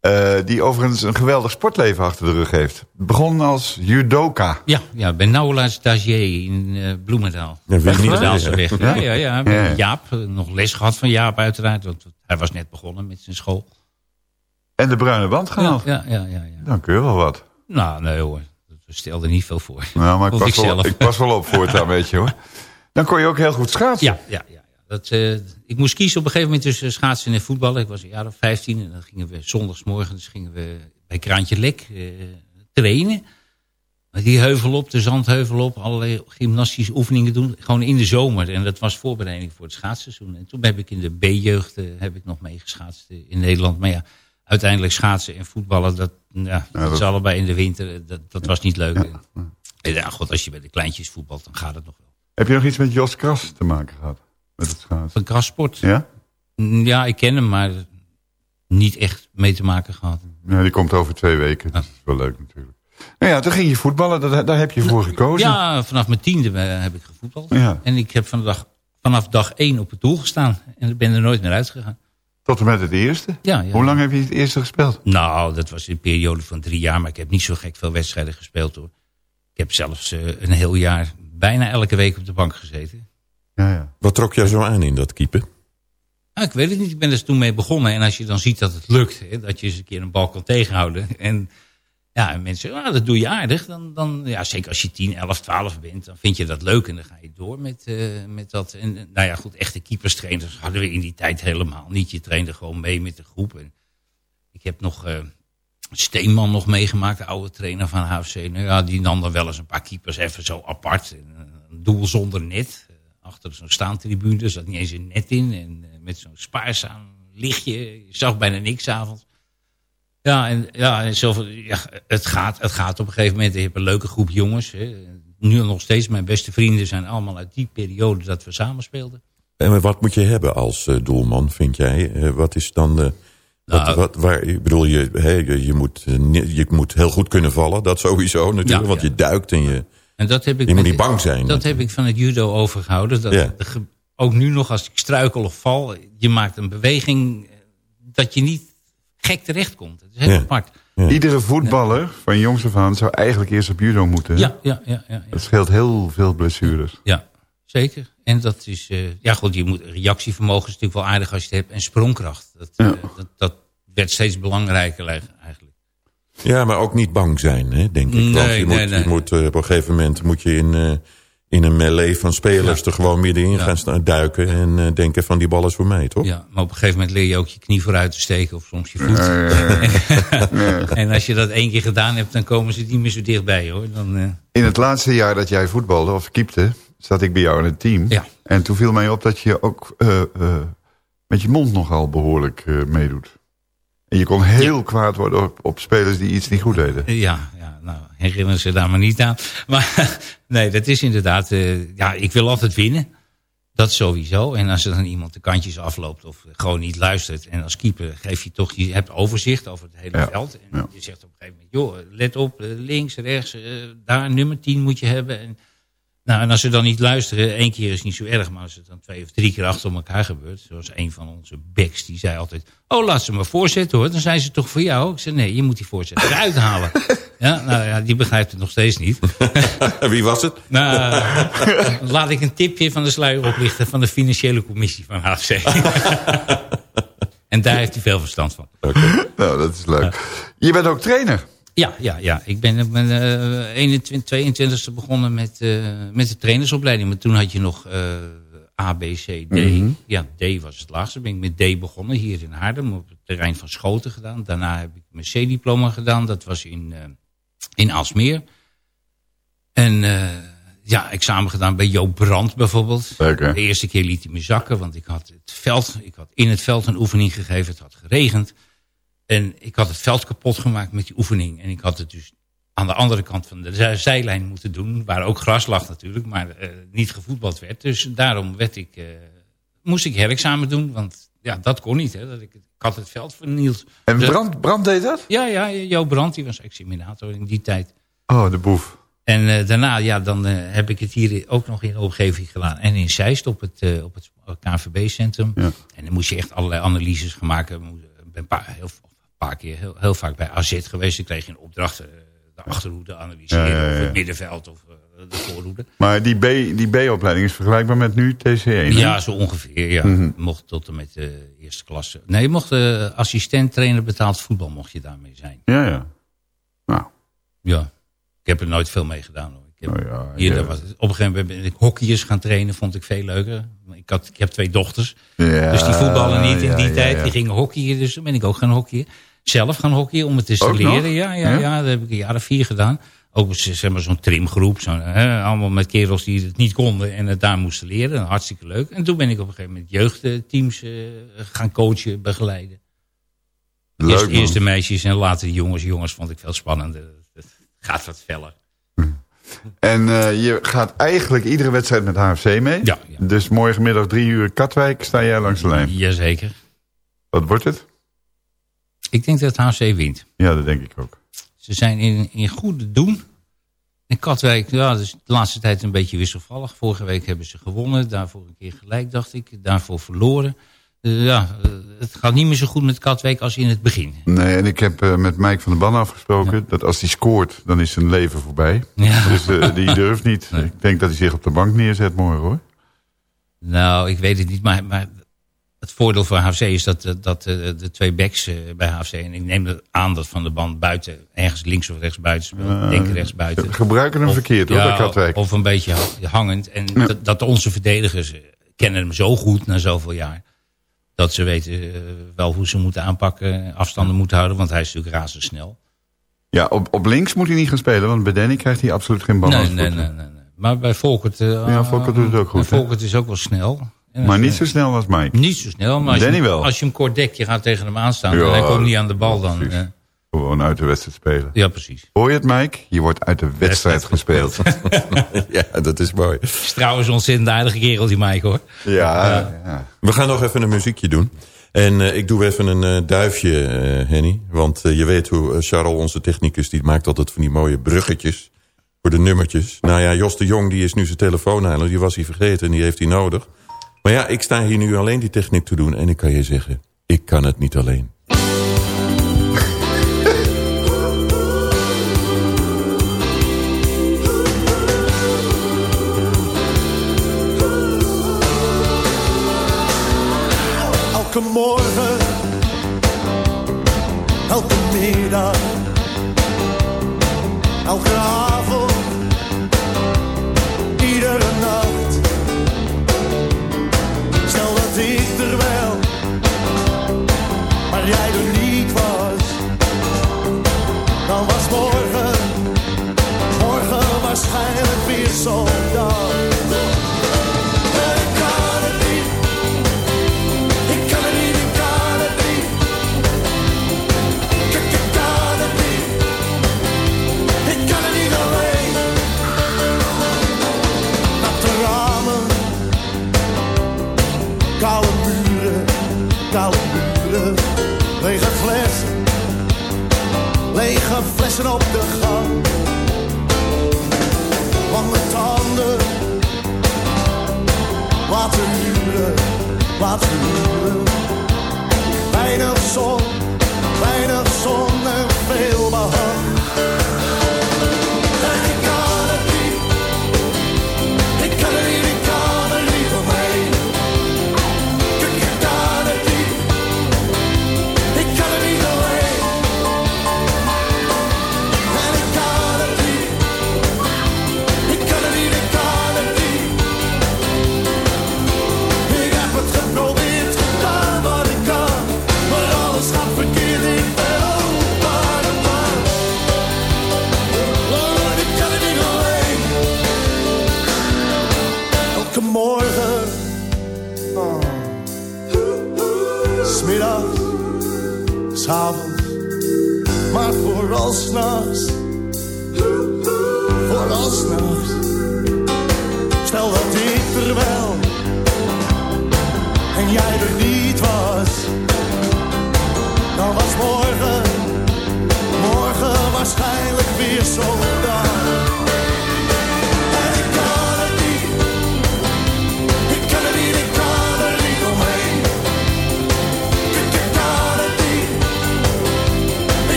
Eh, die overigens een geweldig sportleven achter de rug heeft. Begon als judoka. Ja, ja bij Naula Stagier in eh, Bloemendaal. Ja, niet? Bloemendaalseweg. Ja, ja, ja. Met Ja. Jaap, eh, nog les gehad van Jaap uiteraard. Want hij was net begonnen met zijn school. En de bruine band Ja, gehaald. ja, ja, ja, ja. Dan kun je wel wat. Nou, nee hoor. Dat stelde niet veel voor. Nou, maar ik pas, ik wel, ik pas wel op voortaan, weet je hoor. Dan kon je ook heel goed schaatsen. Ja, ja, ja. Ja. Dat, eh, ik moest kiezen op een gegeven moment tussen schaatsen en voetballen. Ik was een jaar of 15 en dan gingen we zondagsmorgens gingen we bij Kraantje Lek eh, trainen. Met die heuvel op, de zandheuvel op, allerlei gymnastische oefeningen doen. Gewoon in de zomer. En dat was voorbereiding voor het schaatsseizoen. En toen heb ik in de B-jeugd eh, heb ik nog meegeschaatst in Nederland. Maar ja, uiteindelijk schaatsen en voetballen, dat, ja, dat is allebei in de winter. Dat, dat was niet leuk. En, en ja, god, als je bij de kleintjes voetbalt, dan gaat het nog wel. Heb je nog iets met Jos Kras te maken gehad? Met het schaatsen? Van krasport. Ja? Mm, Ja, ik ken hem, maar niet echt mee te maken gehad. Ja, die komt over twee weken. Dat is wel leuk natuurlijk. Nou ja, toen ging je voetballen. Daar, daar heb je voor gekozen. Ja, vanaf mijn tiende eh, heb ik gevoetbald. Ja. En ik heb vanaf, vanaf dag één op het doel gestaan. En ben er nooit meer uitgegaan. Tot en met het eerste? Ja, ja. Hoe lang heb je het eerste gespeeld? Nou, dat was een periode van drie jaar. Maar ik heb niet zo gek veel wedstrijden gespeeld hoor. Ik heb zelfs eh, een heel jaar bijna elke week op de bank gezeten. Ja, ja. Wat trok jou zo aan in dat keeper? Ah, ik weet het niet, ik ben er toen mee begonnen. En als je dan ziet dat het lukt, hè, dat je eens een keer een bal kan tegenhouden. En ja, en mensen zeggen, ah, dat doe je aardig. Dan, dan, ja, zeker als je 10, 11, 12 bent, dan vind je dat leuk. En dan ga je door met, eh, met dat. En nou ja, goed, echte keeperstrainers hadden we in die tijd helemaal niet. Je trainde gewoon mee met de groep. En ik heb nog eh, Steenman nog meegemaakt, de oude trainer van HFC. Nou ja, die nam dan wel eens een paar keepers even zo apart. Eh, een doel zonder net. Achter zo'n staantribune, er zat niet eens een net in. En eh, met zo'n spaarzaam lichtje, je zag bijna niks avonds. Ja, en, ja, en zoveel, ja het, gaat, het gaat op een gegeven moment. Je hebt een leuke groep jongens. Hè. Nu nog steeds, mijn beste vrienden zijn allemaal uit die periode dat we samen speelden. En wat moet je hebben als eh, doelman, vind jij? Eh, wat is dan de... Nou, wat, waar, ik bedoel, je, je, moet, je moet heel goed kunnen vallen. Dat sowieso natuurlijk, Ja, want ja. je duikt en je... En dat heb ik Je moet met- niet bang zijn. Dat heb ik van het judo overgehouden. Dat Ja. de ge- ook nu nog als ik struikel of val, je maakt een beweging eh, dat je niet gek terechtkomt. Het is heel Ja. apart. Iedere voetballer van jongs af aan zou eigenlijk eerst op judo moeten. ja, ja, ja, ja. Dat scheelt heel veel blessures. Ja, zeker. En dat is, eh, ja goed, je moet, reactievermogen is natuurlijk wel aardig als je het hebt. En sprongkracht, dat, eh, dat, dat werd steeds belangrijker eigenlijk. Ja, maar ook niet bang zijn, hè, denk ik. Nee, Want je nee, moet, nee. Je moet, eh, op een gegeven moment moet je in, eh, in een melee van spelers er gewoon middenin gaan staan, duiken en eh, denken van die bal is voor mij, toch? Ja, maar op een gegeven moment leer je ook je knie vooruit te steken of soms je voet. Ja, ja, ja. en als je dat één keer gedaan hebt, dan komen ze niet meer zo dichtbij hoor. Dan, eh, In het laatste jaar dat jij voetbalde of keepte, zat ik bij jou in het team. Ja. En toen viel mij op dat je ook eh, eh, met je mond nogal behoorlijk eh, meedoet. En je kon heel kwaad worden op, op spelers die iets niet goed deden. Ja, ja, nou, herinneren ze daar maar niet aan. Maar nee, dat is inderdaad... eh, ja, ik wil altijd winnen. Dat sowieso. En als er dan iemand de kantjes afloopt of gewoon niet luistert... en als keeper geef je toch... je hebt overzicht over het hele Ja, veld. En je zegt op een gegeven moment... joh, let op, eh, links, rechts, eh, daar nummer 10 moet je hebben. En, nou, en als ze dan niet luisteren... één keer is niet zo erg... maar als het dan twee of drie keer achter elkaar gebeurt... zoals een van onze backs, die zei altijd... oh, laat ze maar voorzetten hoor, dan zijn ze toch voor jou? Ik zei, nee, je moet die voorzet eruit halen. Ja, nou ja, die begrijpt het nog steeds niet. Wie was het? Nou, laat ik een tipje van de sluier oplichten van de financiële commissie van HFC. en daar heeft hij veel verstand van. Nou, dat is leuk. Je bent ook trainer. Ja, ja, ja. ik ben op mijn eh 21, 22e begonnen met, eh, met de trainersopleiding. Maar toen had je nog eh, A, B, C, D. Mhm. Ja, D was het laagste. Ben ik met D begonnen hier in Haarlem op het terrein van Schoten gedaan. Daarna heb ik mijn C-diploma gedaan. Dat was in, eh in Alsmeer. En ja, examen gedaan bij Joop Brandt bijvoorbeeld. De eerste keer liet hij me zakken, want ik had het veld, ik had in het veld een oefening gegeven. Het had geregend. En ik had het veld kapot gemaakt met die oefening. En ik had het dus aan de andere kant van de zij- zijlijn moeten doen. Waar ook gras lag natuurlijk, maar eh, niet gevoetbald werd. Dus daarom werd ik, eh, moest ik herexamen doen. Want ja, dat kon niet. Hè, dat ik, ik had het veld vernield. En Dus- Brand, Brand deed dat? Ja, ja, Jo Brandt, die was examinator in die tijd. Oh, de boef. En eh, daarna, ja, dan heb ik het hier ook nog in de omgeving gedaan. En in Zeist op het, op het KNVB-centrum. En dan moest je echt allerlei analyses gaan maken. Ik ben een paar, heel, paar keer heel, heel vaak bij AZ geweest. Ik kreeg een opdracht, eh, de achterhoede analyseren. Of het middenveld of eh, de voorhoede. Maar die B- die B-opleiding is vergelijkbaar met nu TC1, hè? Ja, zo ongeveer. Ja. Mhm. Mocht tot en met de eerste klasse. Nee, je mocht eh, assistent trainer betaald voetbal mocht je daarmee zijn. Ja, ja. Ja, ik heb er nooit veel mee gedaan. Hoor. Ik heb, hier, ja. daar was, op een gegeven moment ben ik hockeyers gaan trainen, vond ik veel leuker. Ik, had, ik heb twee dochters, Ja, dus die voetballen niet in die tijd. Die gingen hockeyen, dus toen ben ik ook gaan hockeyen. Zelf gaan hockeyen om het te Ook nog? leren. Ja, ja, Ja? ja? dat heb ik een jaar of vier gedaan. Ook zeg maar, zo'n trimgroep, zo, hè, allemaal met kerels die het niet konden en het daar moesten leren. Hartstikke leuk. En toen ben ik op een gegeven moment jeugdteams eh, gaan coachen, begeleiden. Leuk, Eerst, de meisjes en later de jongens. Jongens vond ik veel spannender. Het gaat wat feller. En eh, je gaat eigenlijk iedere wedstrijd met HFC mee. Ja, Dus morgenmiddag drie uur Katwijk sta jij langs de lijn. Jazeker. Wat wordt het? Ik denk dat HC wint. Ja, dat denk ik ook. Ze zijn in, in goede doen. En Katwijk, ja, dat is de laatste tijd een beetje wisselvallig. Vorige week hebben ze gewonnen. Daarvoor een keer gelijk, dacht ik. Daarvoor verloren. Eh, ja, eh, het gaat niet meer zo goed met Katwijk als in het begin. Nee, en ik heb eh, met Mike van der Ban afgesproken... dat als hij scoort, dan is zijn leven voorbij. Ja. Dus die durft niet. Ik denk dat hij zich op de bank neerzet morgen, hoor. Nou, ik weet het niet. Maar, maar het voordeel voor HFC is dat, eh, dat eh, de twee backs eh, bij HFC... en ik neem aan dat Van de Band buiten... ergens links of rechts buiten speelt. Denk rechts buiten. gebruiken hem verkeerd, hoor, Katwijk. Of een beetje ha- hangend. En dat, dat onze verdedigers kennen hem zo goed na zoveel jaar... dat ze weten wel hoe ze moeten aanpakken... afstanden moeten houden, want hij is natuurlijk razendsnel. Ja, op, op links moet hij niet gaan spelen... want bij Danny krijgt hij absoluut geen bal Nee, nee, nee, nee, nee. Maar bij Volkert... Ja, Volkert doet het ook goed, Volkert is ook wel snel. Maar niet zo snel als Mike. Niet zo snel, maar als, Danny je, wel. als je hem kort dekt, je gaat tegen hem aanstaan... Ja, en hij komt niet aan de bal dan... eh, Gewoon uit de wedstrijd spelen. Ja, precies. Hoor je het, Mike? Je wordt uit de wedstrijd gespeeld. ja, dat is mooi. is trouwens een ontzettend aardige kerel, die Mike, hoor. Ja, ja. We gaan nog even een muziekje doen. En eh, ik doe even een eh, duifje, eh, Henny. Want je weet hoe Charles, onze technicus, die maakt altijd van die mooie bruggetjes voor de nummertjes. Nou ja, Jos de Jong, die is nu zijn telefoon aan. Die was hij vergeten en die heeft hij nodig. Maar ja, ik sta hier nu alleen die techniek te doen. En ik kan je zeggen, ik kan het niet alleen.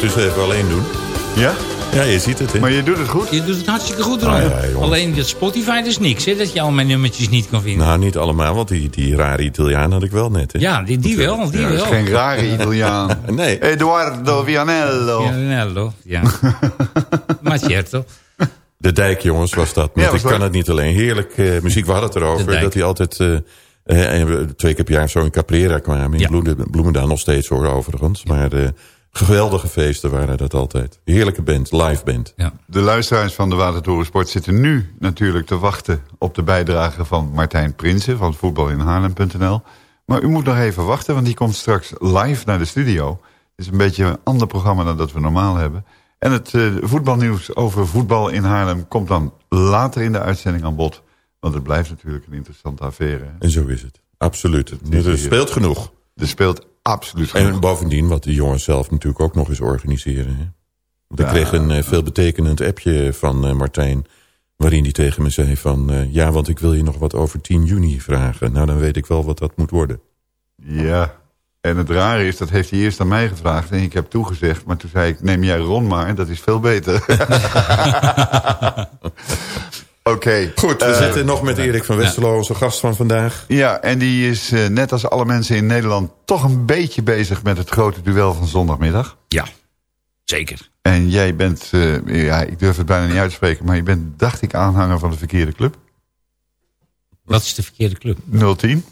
Dus even alleen doen. Ja? Ja, je ziet het, hè? Maar je doet het goed? Je doet het hartstikke goed, Ron. Ah, ja. Alleen dat Spotify is niks, hè? Dat je al mijn nummertjes niet kan vinden. Nou, niet allemaal, want die, die rare Italiaan had ik wel net, hè? ja, die, die wel, die Dat is wel. geen rare Italiaan. Nee. Eduardo Vianello. Pianello, ja. Ma certo. De Dijk, jongens, was dat. Met Ja, was ik kan het niet alleen. Heerlijk eh, muziek. We hadden het erover dat hij altijd... eh, eh, twee keer per jaar zo in Caprera kwamen. In Ja. Bloemen- Bloemendaal nog steeds hoor, overigens. Maar eh, geweldige feesten waren dat altijd. Heerlijke band, live band. Ja. De luisteraars van de Watertoren Sport zitten nu natuurlijk te wachten op de bijdrage van Martijn Prinsen van voetbalinhaarlem.nl. Maar u moet nog even wachten, want die komt straks live naar de studio. Het is een beetje een ander programma dan dat we normaal hebben. En het eh, voetbalnieuws over voetbal in Haarlem komt dan later in de uitzending aan bod. Want het blijft natuurlijk een interessante affaire. hè. En zo is het. Absoluut. is Er speelt genoeg. Er speelt absoluut genoeg. En bovendien wat de jongens zelf natuurlijk ook nog eens organiseren. Hè? Want ik Ja. kreeg een eh, veelbetekenend appje van eh, Martijn... waarin hij tegen me zei van... eh, ja, want ik wil je nog wat over 10 juni vragen. Nou, dan weet ik wel wat dat moet worden. Ja, en het rare is, dat heeft hij eerst aan mij gevraagd en ik heb toegezegd. Maar toen zei ik, neem jij Ron maar, dat is veel beter. Oké. Goed, we eh, zitten nog met Erik van Westerlo, onze gast van vandaag. Ja, en die is eh, net als alle mensen in Nederland toch een beetje bezig met het grote duel van zondagmiddag. Ja. Zeker. En jij bent, eh, ja, ik durf het bijna niet uit te spreken... maar je bent, dacht ik, aanhanger van de verkeerde club. Wat is de verkeerde club? 010.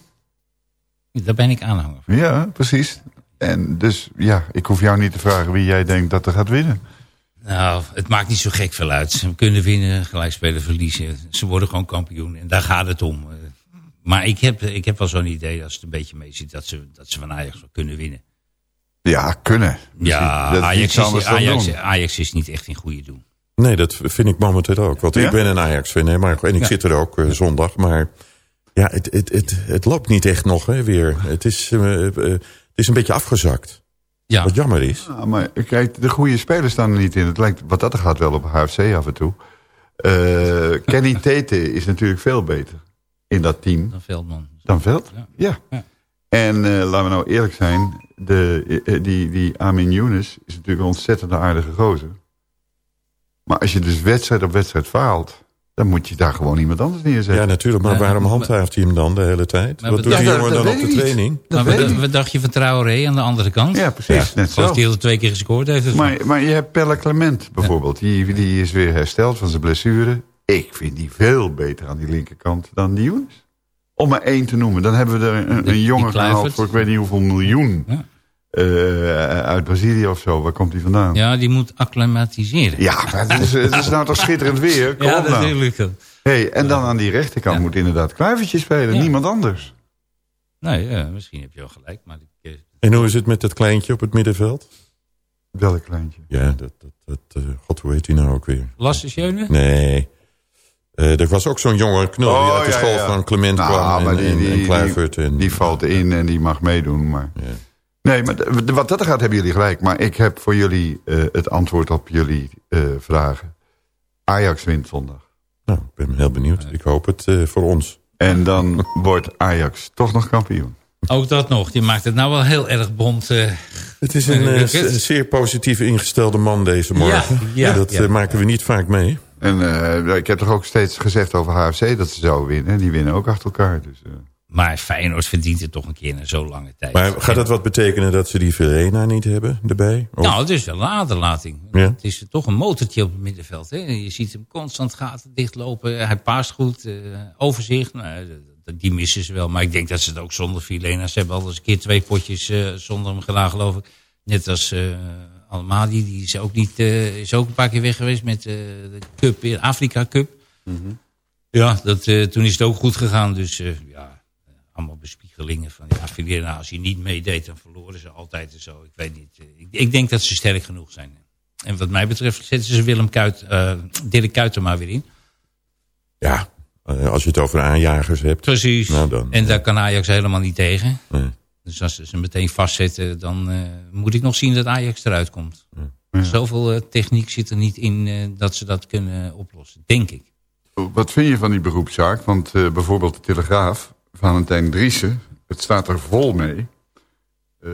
Daar ben ik aanhanger van. Ja, precies. En dus, ja, ik hoef jou niet te vragen wie jij denkt dat er gaat winnen. Nou, het maakt niet zo gek veel uit. Ze kunnen winnen, gelijk spelen, verliezen. Ze worden gewoon kampioen. En daar gaat het om. Eh, Maar ik heb, ik heb wel zo'n idee, als het een beetje mee zit... dat ze, dat ze van Ajax wel kunnen winnen. Ja, kunnen. Ja, is Ajax is, Ajax. Ajax is niet echt in goede doen. Nee, dat vind ik momenteel ook. Want Ja? ik ben een Ajax-fan, maar en ik Ja. zit er ook eh, zondag. Maar ja, het, het, het, het loopt niet echt nog hè, weer. Het is, eh, het is een beetje afgezakt. Ja. Wat jammer is. Ja, maar kijk, de goede spelers staan er niet in. Het lijkt, wat dat er gaat wel op HFC af en toe. Eh, Kenny Tete is natuurlijk veel beter in dat team Dan Veldman. dan Veld. Ja. Ja. Ja. En eh, laten we nou eerlijk zijn, de, eh, die, die Amin Younes is natuurlijk een ontzettend aardige gozer. Maar als je dus wedstrijd op wedstrijd faalt, dan moet je daar gewoon iemand anders neerzetten. Ja, natuurlijk. Maar Ja, waarom handhaaft hij hem dan de hele tijd? Wat we- doet Ja, die jongen dan op de niet. training? Dat maar wat, dacht je van Traoré aan de andere kant? Ja, precies. Net zo. Zoals die al twee keer gescoord heeft. dus- Maar, maar je hebt Pelle Clement bijvoorbeeld. Die, die is weer hersteld van zijn blessure. Ik vind die veel beter aan die linkerkant dan die Younes. Om maar één te noemen. Dan hebben we er een, jongen gehaald voor ik weet niet hoeveel miljoen. Ja. Eh, uit Brazilië of zo. Waar komt die vandaan? Ja, Ja, die moet acclimatiseren. maar het is, het is nou toch schitterend weer. Kom Ja, op nou. natuurlijk. Hey, en dan aan die rechterkant Ja. moet inderdaad Kluivertje spelen. Ja. Niemand anders. Nee, ja, misschien heb je wel gelijk. Maar ik, eh, En hoe is het met dat kleintje op het middenveld? Welk kleintje? Ja, dat, dat, dat, eh, god, hoe heet hij nou ook weer? Lasse Schöne? Nee. Eh, er was ook zo'n jonge knul die Oh, uit de ja, school ja. van Clement Nou, kwam en, die- en, die- en Kluivert. En, Die valt in en die mag meedoen. Maar... Ja. Nee, maar wat dat gaat, hebben jullie gelijk. Maar ik heb voor jullie eh, het antwoord op jullie eh, vragen. Ajax wint zondag. Nou, ik ben heel benieuwd. Ik hoop het eh, voor ons. En dan wordt Ajax toch nog kampioen. Ook dat nog. Die maakt het nou wel heel erg bond. eh. Het is een zeer positief ingestelde man deze morgen. Ja, ja, dat ja. eh, maken we niet vaak mee. En eh, ik heb toch ook steeds gezegd over HFC dat ze zouden winnen. Die winnen ook achter elkaar. Dus, eh. Maar Feyenoord verdient het toch een keer na zo'n lange tijd. Maar gaat dat wat betekenen dat ze die Verena niet hebben erbij? Of- Nou, het is wel een aderlating. Ja. Het is toch een motortje op het middenveld. Hè? Je ziet hem constant gaten dichtlopen. Hij paast goed. eh, overzicht. Nou, d- die missen ze wel. Maar ik denk dat ze het ook zonder Filena. Ze hebben al eens een keer twee potjes eh, zonder hem gedaan, geloof ik. Net als eh Almadi. Die is ook, niet, eh, is ook een paar keer weg geweest met eh, de Cup, in Afrika Cup. Ja, dat, eh, toen is het ook goed gegaan. Dus eh, ja, eh, allemaal bespiegelingen van... Ja, Filena, als hij niet meedeed, dan verloren ze altijd en zo. Ik weet niet. eh, ik, ik denk dat ze sterk genoeg zijn. En wat mij betreft zetten ze Willem Kuit, eh Dirk Kuyt er maar weer in. Ja, eh, als je het over aanjagers hebt. Precies. Nou dan, en ja. daar kan Ajax helemaal niet tegen. Nee. Dus als ze ze meteen vastzetten, dan eh, moet ik nog zien dat Ajax eruit komt. Zoveel eh, techniek zit er niet in eh, dat ze dat kunnen oplossen, denk ik. Wat vind je van die beroepszaak? Want eh, bijvoorbeeld de Telegraaf, Valentijn Driessen, het staat er vol mee. Eh,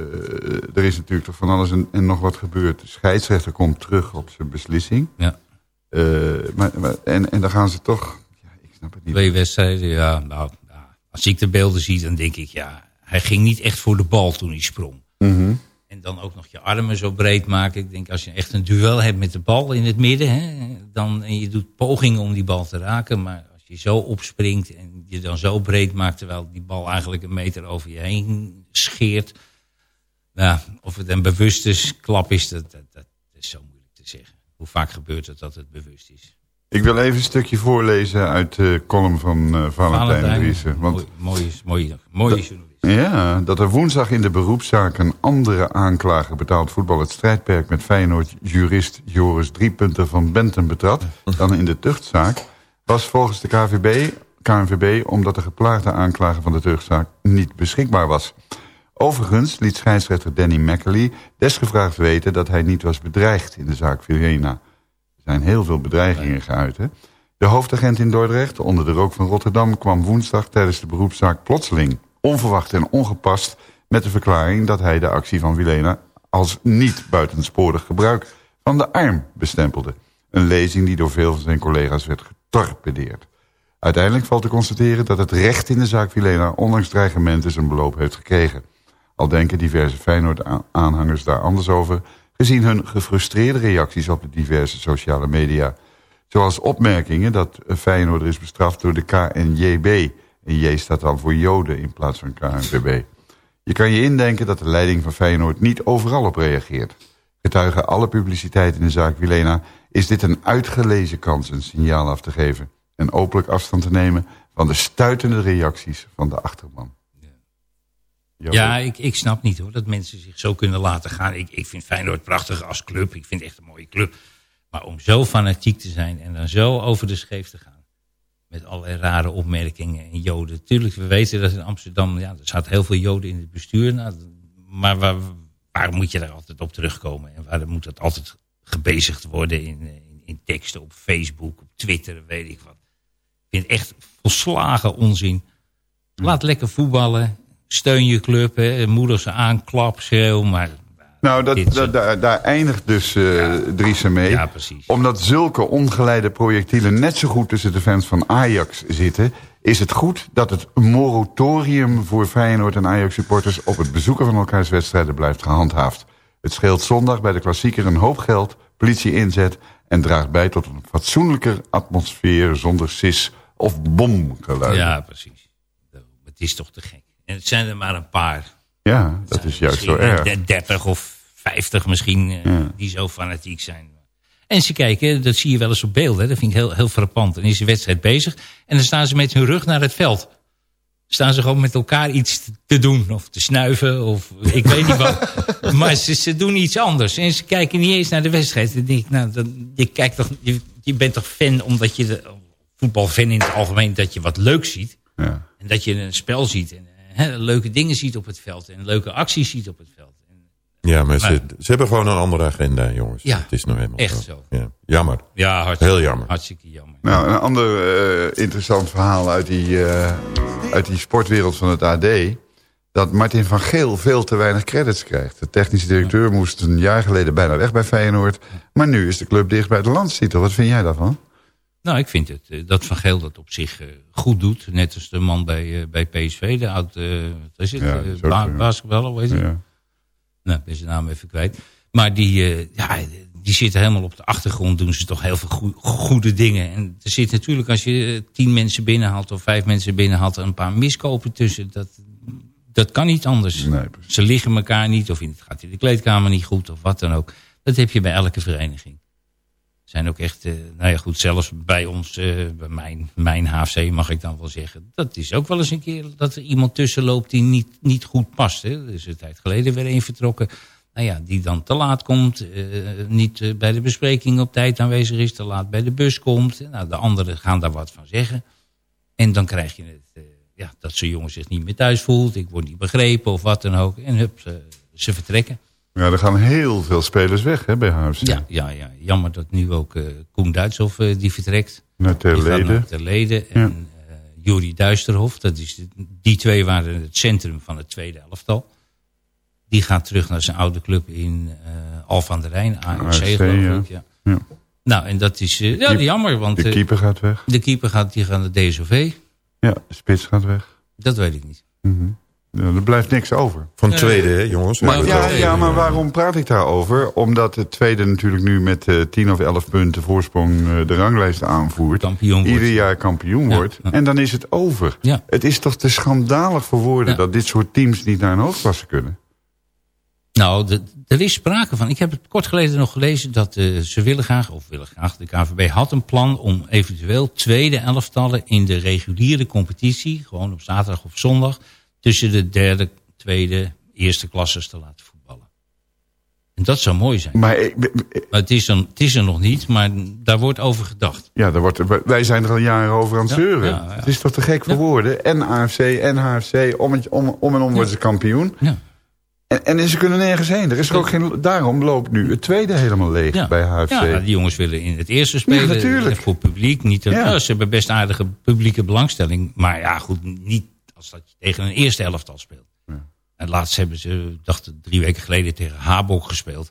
er is natuurlijk toch van alles en, en nog wat gebeurd. De scheidsrechter komt terug op zijn beslissing. Ja. Eh, maar, maar- en, en dan gaan ze toch... Ja, ik snap het niet. Twee wedstrijden, ja, nou. Als ik de beelden zie, dan denk ik, ja, hij ging niet echt voor de bal toen hij sprong. Mhm. En dan ook nog je armen zo breed maken. Ik denk, als je echt een duel hebt met de bal in het midden... Hè, dan, en je doet pogingen om die bal te raken... maar als je zo opspringt en je dan zo breed maakt... terwijl die bal eigenlijk een meter over je heen scheert... Nou, of het een bewuste klap is, dat, dat, dat is zo moeilijk te zeggen. Hoe vaak gebeurt het dat het bewust is? Ik wil even een stukje voorlezen uit de column van eh, Valentijn Driessen. Want Mooie, mooie, mooie journalist. Ja, dat er woensdag in de beroepszaak een andere aanklager betaald voetbal het strijdperk met Feyenoord jurist Joris Driepunter van Bentum betrad dan in de tuchtzaak was volgens de KVB, KNVB omdat de geplaagde aanklager van de tuchtzaak niet beschikbaar was. Overigens liet scheidsrechter Danny McAlee desgevraagd weten dat hij niet was bedreigd in de zaak Virena. Er zijn heel veel bedreigingen geuit. Hè? De hoofdagent in Dordrecht, onder de rook van Rotterdam... kwam woensdag tijdens de beroepszaak plotseling, onverwacht en ongepast... met de verklaring dat hij de actie van Wilena... als niet buitensporig gebruik van de arm bestempelde. Een lezing die door veel van zijn collega's werd getorpedeerd. Uiteindelijk valt te constateren dat het recht in de zaak Vilena... ondanks dreigementen zijn beloop heeft gekregen. Al denken diverse Feyenoord-aanhangers daar anders over... gezien hun gefrustreerde reacties op de diverse sociale media. Zoals opmerkingen dat Feyenoord is bestraft door de KNJB. En J staat dan voor Joden in plaats van KNVB. Je kan je indenken dat de leiding van Feyenoord niet overal op reageert. Getuige alle publiciteit in de zaak Wilena is dit een uitgelezen kans een signaal af te geven... en openlijk afstand te nemen van de stuitende reacties van de achterman. Ja, ik, ik snap niet hoor, dat mensen zich zo kunnen laten gaan. Ik, ik vind Feyenoord prachtig als club, ik vind het echt een mooie club. Maar om zo fanatiek te zijn en dan zo over de scheef te gaan... met allerlei rare opmerkingen en joden. Tuurlijk, we weten dat in Amsterdam, ja, er zaten heel veel joden in het bestuur... Nou, maar waar, waar moet je daar altijd op terugkomen? En waar moet dat altijd gebezigd worden in, in teksten op Facebook, op Twitter, weet ik wat. Vind echt volslagen onzin. Laat lekker voetballen. Steun je club. Hè. Moeder ze aan, klap, schreeuw. Maar Nou, dat, dat, daar, daar eindigt dus eh Driessen mee. Ja, precies. Omdat zulke ongeleide projectielen net zo goed tussen de fans van Ajax zitten... is het goed dat het moratorium voor Feyenoord en Ajax-supporters... op het bezoeken van elkaars wedstrijden blijft gehandhaafd. Het scheelt zondag bij de klassieker een hoop geld, politie inzet... en draagt bij tot een fatsoenlijker atmosfeer zonder sis of bomgeluiden. Ja, precies. Het is toch te gek. En het zijn er maar een paar. Ja, dat is juist zo erg. De 30 of 50 misschien, eh, Ja. die zo fanatiek zijn. En ze kijken, dat zie je wel eens op beeld. Hè. Dat vind ik heel, heel frappant. Dan is de wedstrijd bezig. En dan staan ze met hun rug naar het veld. Staan ze gewoon met elkaar iets te doen. Of te snuiven. Of ik weet niet wat. Maar ze, ze doen iets anders. En ze kijken niet eens naar de wedstrijd. Dan denk ik, nou, dan, je, kijkt toch, je, je bent toch fan omdat je... De, voetbalfan in het algemeen dat je wat leuk ziet. Ja. En dat je een spel ziet. En hè, leuke dingen ziet op het veld. En leuke acties ziet op het veld. Ja, maar ze, Maar- ze hebben gewoon een andere agenda, jongens. Ja, het is nou helemaal echt zo. Ja. Jammer. Ja, hartstikke, Heel jammer. hartstikke jammer. Nou, een ander eh, interessant verhaal uit die, eh, uit die sportwereld van het AD... dat Martin van Geel veel te weinig credits krijgt. De technische directeur moest een jaar geleden bijna weg bij Feyenoord... maar nu is de club dicht bij de landstitel. Wat vind jij daarvan? Nou, ik vind het, eh, dat Van Geel dat op zich eh, goed doet. Net als de man bij, eh, bij PSV, de oud, is het, Ja, is ook, ba- basketballer, hoe heet hij? Ja. Nou, ik ben zijn naam even kwijt. Maar die, ja, die zitten helemaal op de achtergrond, doen ze toch heel veel goe- goede dingen. En er zit natuurlijk, als je tien mensen binnenhaalt of vijf mensen binnenhaalt, een paar miskopen tussen. Dat, dat kan niet anders. ze liggen elkaar niet, of in, het gaat in de kleedkamer niet goed, of wat dan ook. Dat heb je bij elke vereniging. Zijn ook echt, eh, nou ja goed, zelfs bij ons, eh, bij mijn, mijn HFC mag ik dan wel zeggen. Dat is ook wel eens een keer dat er iemand tussen loopt die niet, niet goed past. Hè. Er is een tijd geleden weer een vertrokken. Nou ja, die dan te laat komt, eh, niet bij de bespreking op tijd aanwezig is, te laat bij de bus komt. Nou, de anderen gaan daar wat van zeggen. En dan krijg je het, ja, dat zo'n jongen zich niet meer thuis voelt. Ik word niet begrepen of wat dan ook. En hup, ze vertrekken. Ja, er gaan heel veel spelers weg hè, bij HFC. Ja, ja, ja, jammer dat nu ook eh, Koen Duitshoff eh, die vertrekt. Naar Die gaat Terlede. naar Terlede. En eh Juri Duisterhof, dat is de- die twee waren het centrum van het tweede elftal. Die gaat terug naar zijn oude club in Al van der Rijn, ARC, geloof ja. ik. Ja. Ja. Nou, en dat is ja, Keep- jammer, want de keeper gaat weg. de keeper gaat, die gaat naar DSOV. Ja, de spits gaat weg. Dat weet ik niet. Ja, er blijft niks over. Van tweede, hè, jongens? Maar, ja, ja, maar waarom praat ik daarover? Omdat het tweede natuurlijk nu met eh 10 of 11 punten voorsprong eh, de ranglijst aanvoert. Kampioen wordt. Ieder jaar kampioen Ja, wordt. ja. En dan is het over. Ja. Het is toch te schandalig voor woorden Ja. dat dit soort teams niet naar een hoofdklasse kunnen. Nou, er is sprake van. Ik heb het kort geleden nog gelezen dat eh, ze willen graag, of willen graag, de KVB had een plan om eventueel tweede elftallen in de reguliere competitie, gewoon op zaterdag of zondag, tussen de derde, tweede, eerste klasses te laten voetballen. En dat zou mooi zijn. Maar ik- Maar het, is er, het is er nog niet, maar daar wordt over gedacht. ja, daar wordt, wij zijn er al jaren over aan het Ja, zeuren. ja, ja. Het is toch te gek voor woorden. En AFC en HFC, om, het, om, om en om worden ze kampioen. Ja. En, en ze kunnen nergens heen. Er is er ook geen, daarom loopt nu het tweede helemaal leeg Ja. bij HFC. Ja, die jongens willen in het eerste spelen. Ja, natuurlijk. En Voor publiek. Niet, Ja. ja. ze hebben best aardige publieke belangstelling. Maar ja, goed, niet als dat je tegen een eerste elftal speelt. En laatst hebben ze, dacht ik, drie weken geleden tegen Habok gespeeld.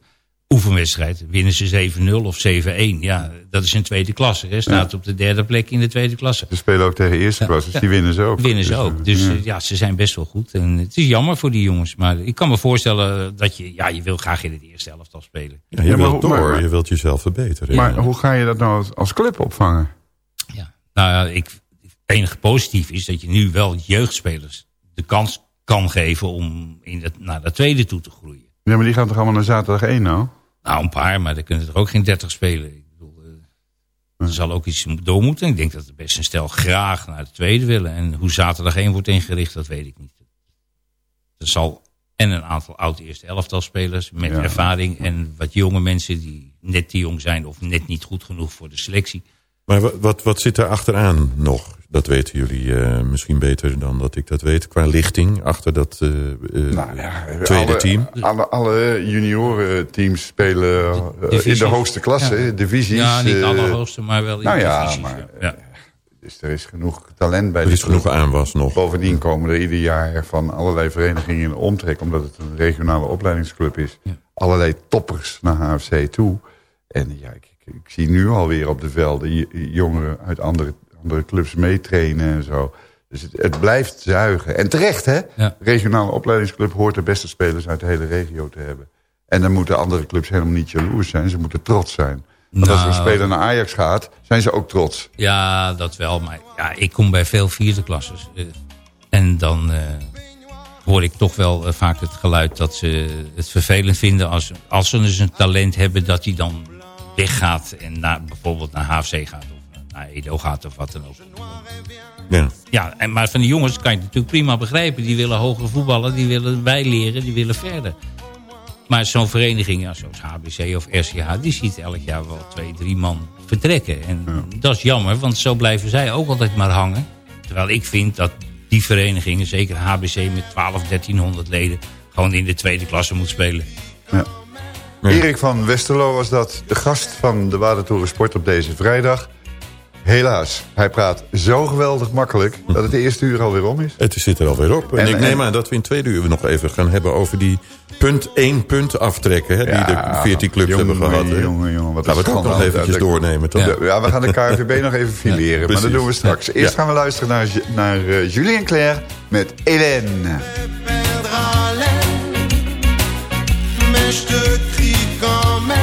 oefenwedstrijd. Winnen ze 7-0 of 7-1. Ja, dat is een tweede klasse. Hè. Staat op de derde plek in de tweede klasse. Ze spelen ook tegen eerste klasse, dus die winnen ze ook. Winnen ze Dus, ook. eh, Dus ja. eh, ja, ze zijn best wel goed. En het is jammer voor die jongens. Maar ik kan me voorstellen dat je... Ja, je wil graag in het eerste elftal spelen. Ja, je Ja, maar wilt door, maar- je wilt jezelf verbeteren. Maar Ja. hoe ga je dat nou als- als club opvangen? Nou ja, ik, het enige positief is dat je nu wel jeugdspelers de kans kan geven om in het, naar de tweede toe te groeien. Ja, maar die gaan toch allemaal naar zaterdag 1 nou? Nou, een paar, maar er kunnen er ook geen 30 spelen. Ik bedoel, eh, er zal ook iets door moeten. Ik denk dat er best een stel graag naar de tweede willen. En hoe zaterdag 1 wordt ingericht, dat weet ik niet. Er zal en een aantal oud-eerste elftal spelers met Ja. ervaring... en wat jonge mensen die net te jong zijn of net niet goed genoeg voor de selectie. Maar wat, wat, wat zit er achteraan nog? Dat weten jullie eh, misschien beter dan dat ik dat weet. Qua lichting achter dat eh, eh, tweede alle, team. Alle, alle juniorenteams spelen in de hoogste klasse, Ja. divisies. Ja, niet eh, allerhoogste, maar wel in nou de ja, divisies, maar ja. Dus er is genoeg talent bij Er is genoeg aanwas nog. Bovendien komen er ieder jaar van allerlei verenigingen in de omtrek... omdat het een regionale opleidingsclub is... allerlei toppers naar HFC toe. En ja, ik, ik, ik zie nu alweer op de velden... jongeren uit andere, andere clubs meetrainen en zo. Dus het, het blijft zuigen. En terecht, hè? Ja. regionale opleidingsclub hoort de beste spelers uit de hele regio te hebben. En dan moeten andere clubs helemaal niet jaloers zijn. Ze moeten trots zijn. Want als een Nou. speler naar Ajax gaat, zijn ze ook trots. Ja, dat wel. Maar ja, ik kom bij veel vierde klasses. eh, en dan eh, hoor ik toch wel eh, vaak het geluid dat ze het vervelend vinden... als, als ze dus een talent hebben dat hij dan weggaat... en naar, bijvoorbeeld naar HFC gaat of naar Edo gaat of wat dan ook. Ja. Ja, en, maar van die jongens kan je het natuurlijk prima begrijpen. Die willen hoger voetballen, die willen wij leren, die willen verder. Maar zo'n vereniging, ja, zoals HBC of RCH... die ziet elk jaar wel twee, drie man vertrekken. En dat is jammer, want zo blijven zij ook altijd maar hangen. Terwijl ik vind dat die verenigingen, zeker HBC met 12, 1300 leden... gewoon in de tweede klasse moet spelen. Ja. Erik van Westerlo was dat, de gast van de Wadertoren Sport op deze vrijdag. Helaas, hij praat zo geweldig makkelijk dat het de eerste uur alweer om is. Het zit er alweer op. En, En- ik neem en- aan dat we in het tweede uur nog even gaan hebben over die punt één punt aftrekken. Hè, die de 14 clubs jongen, hebben gehad. hè. Jongen, jongen, wat Laten we het ook nog eventjes doornemen. Toch? Ja. ja, we gaan de KNVB nog even fileren, maar dat doen we straks. Eerst Ja. gaan we luisteren naar, naar eh, Julien Claire met Hélène. come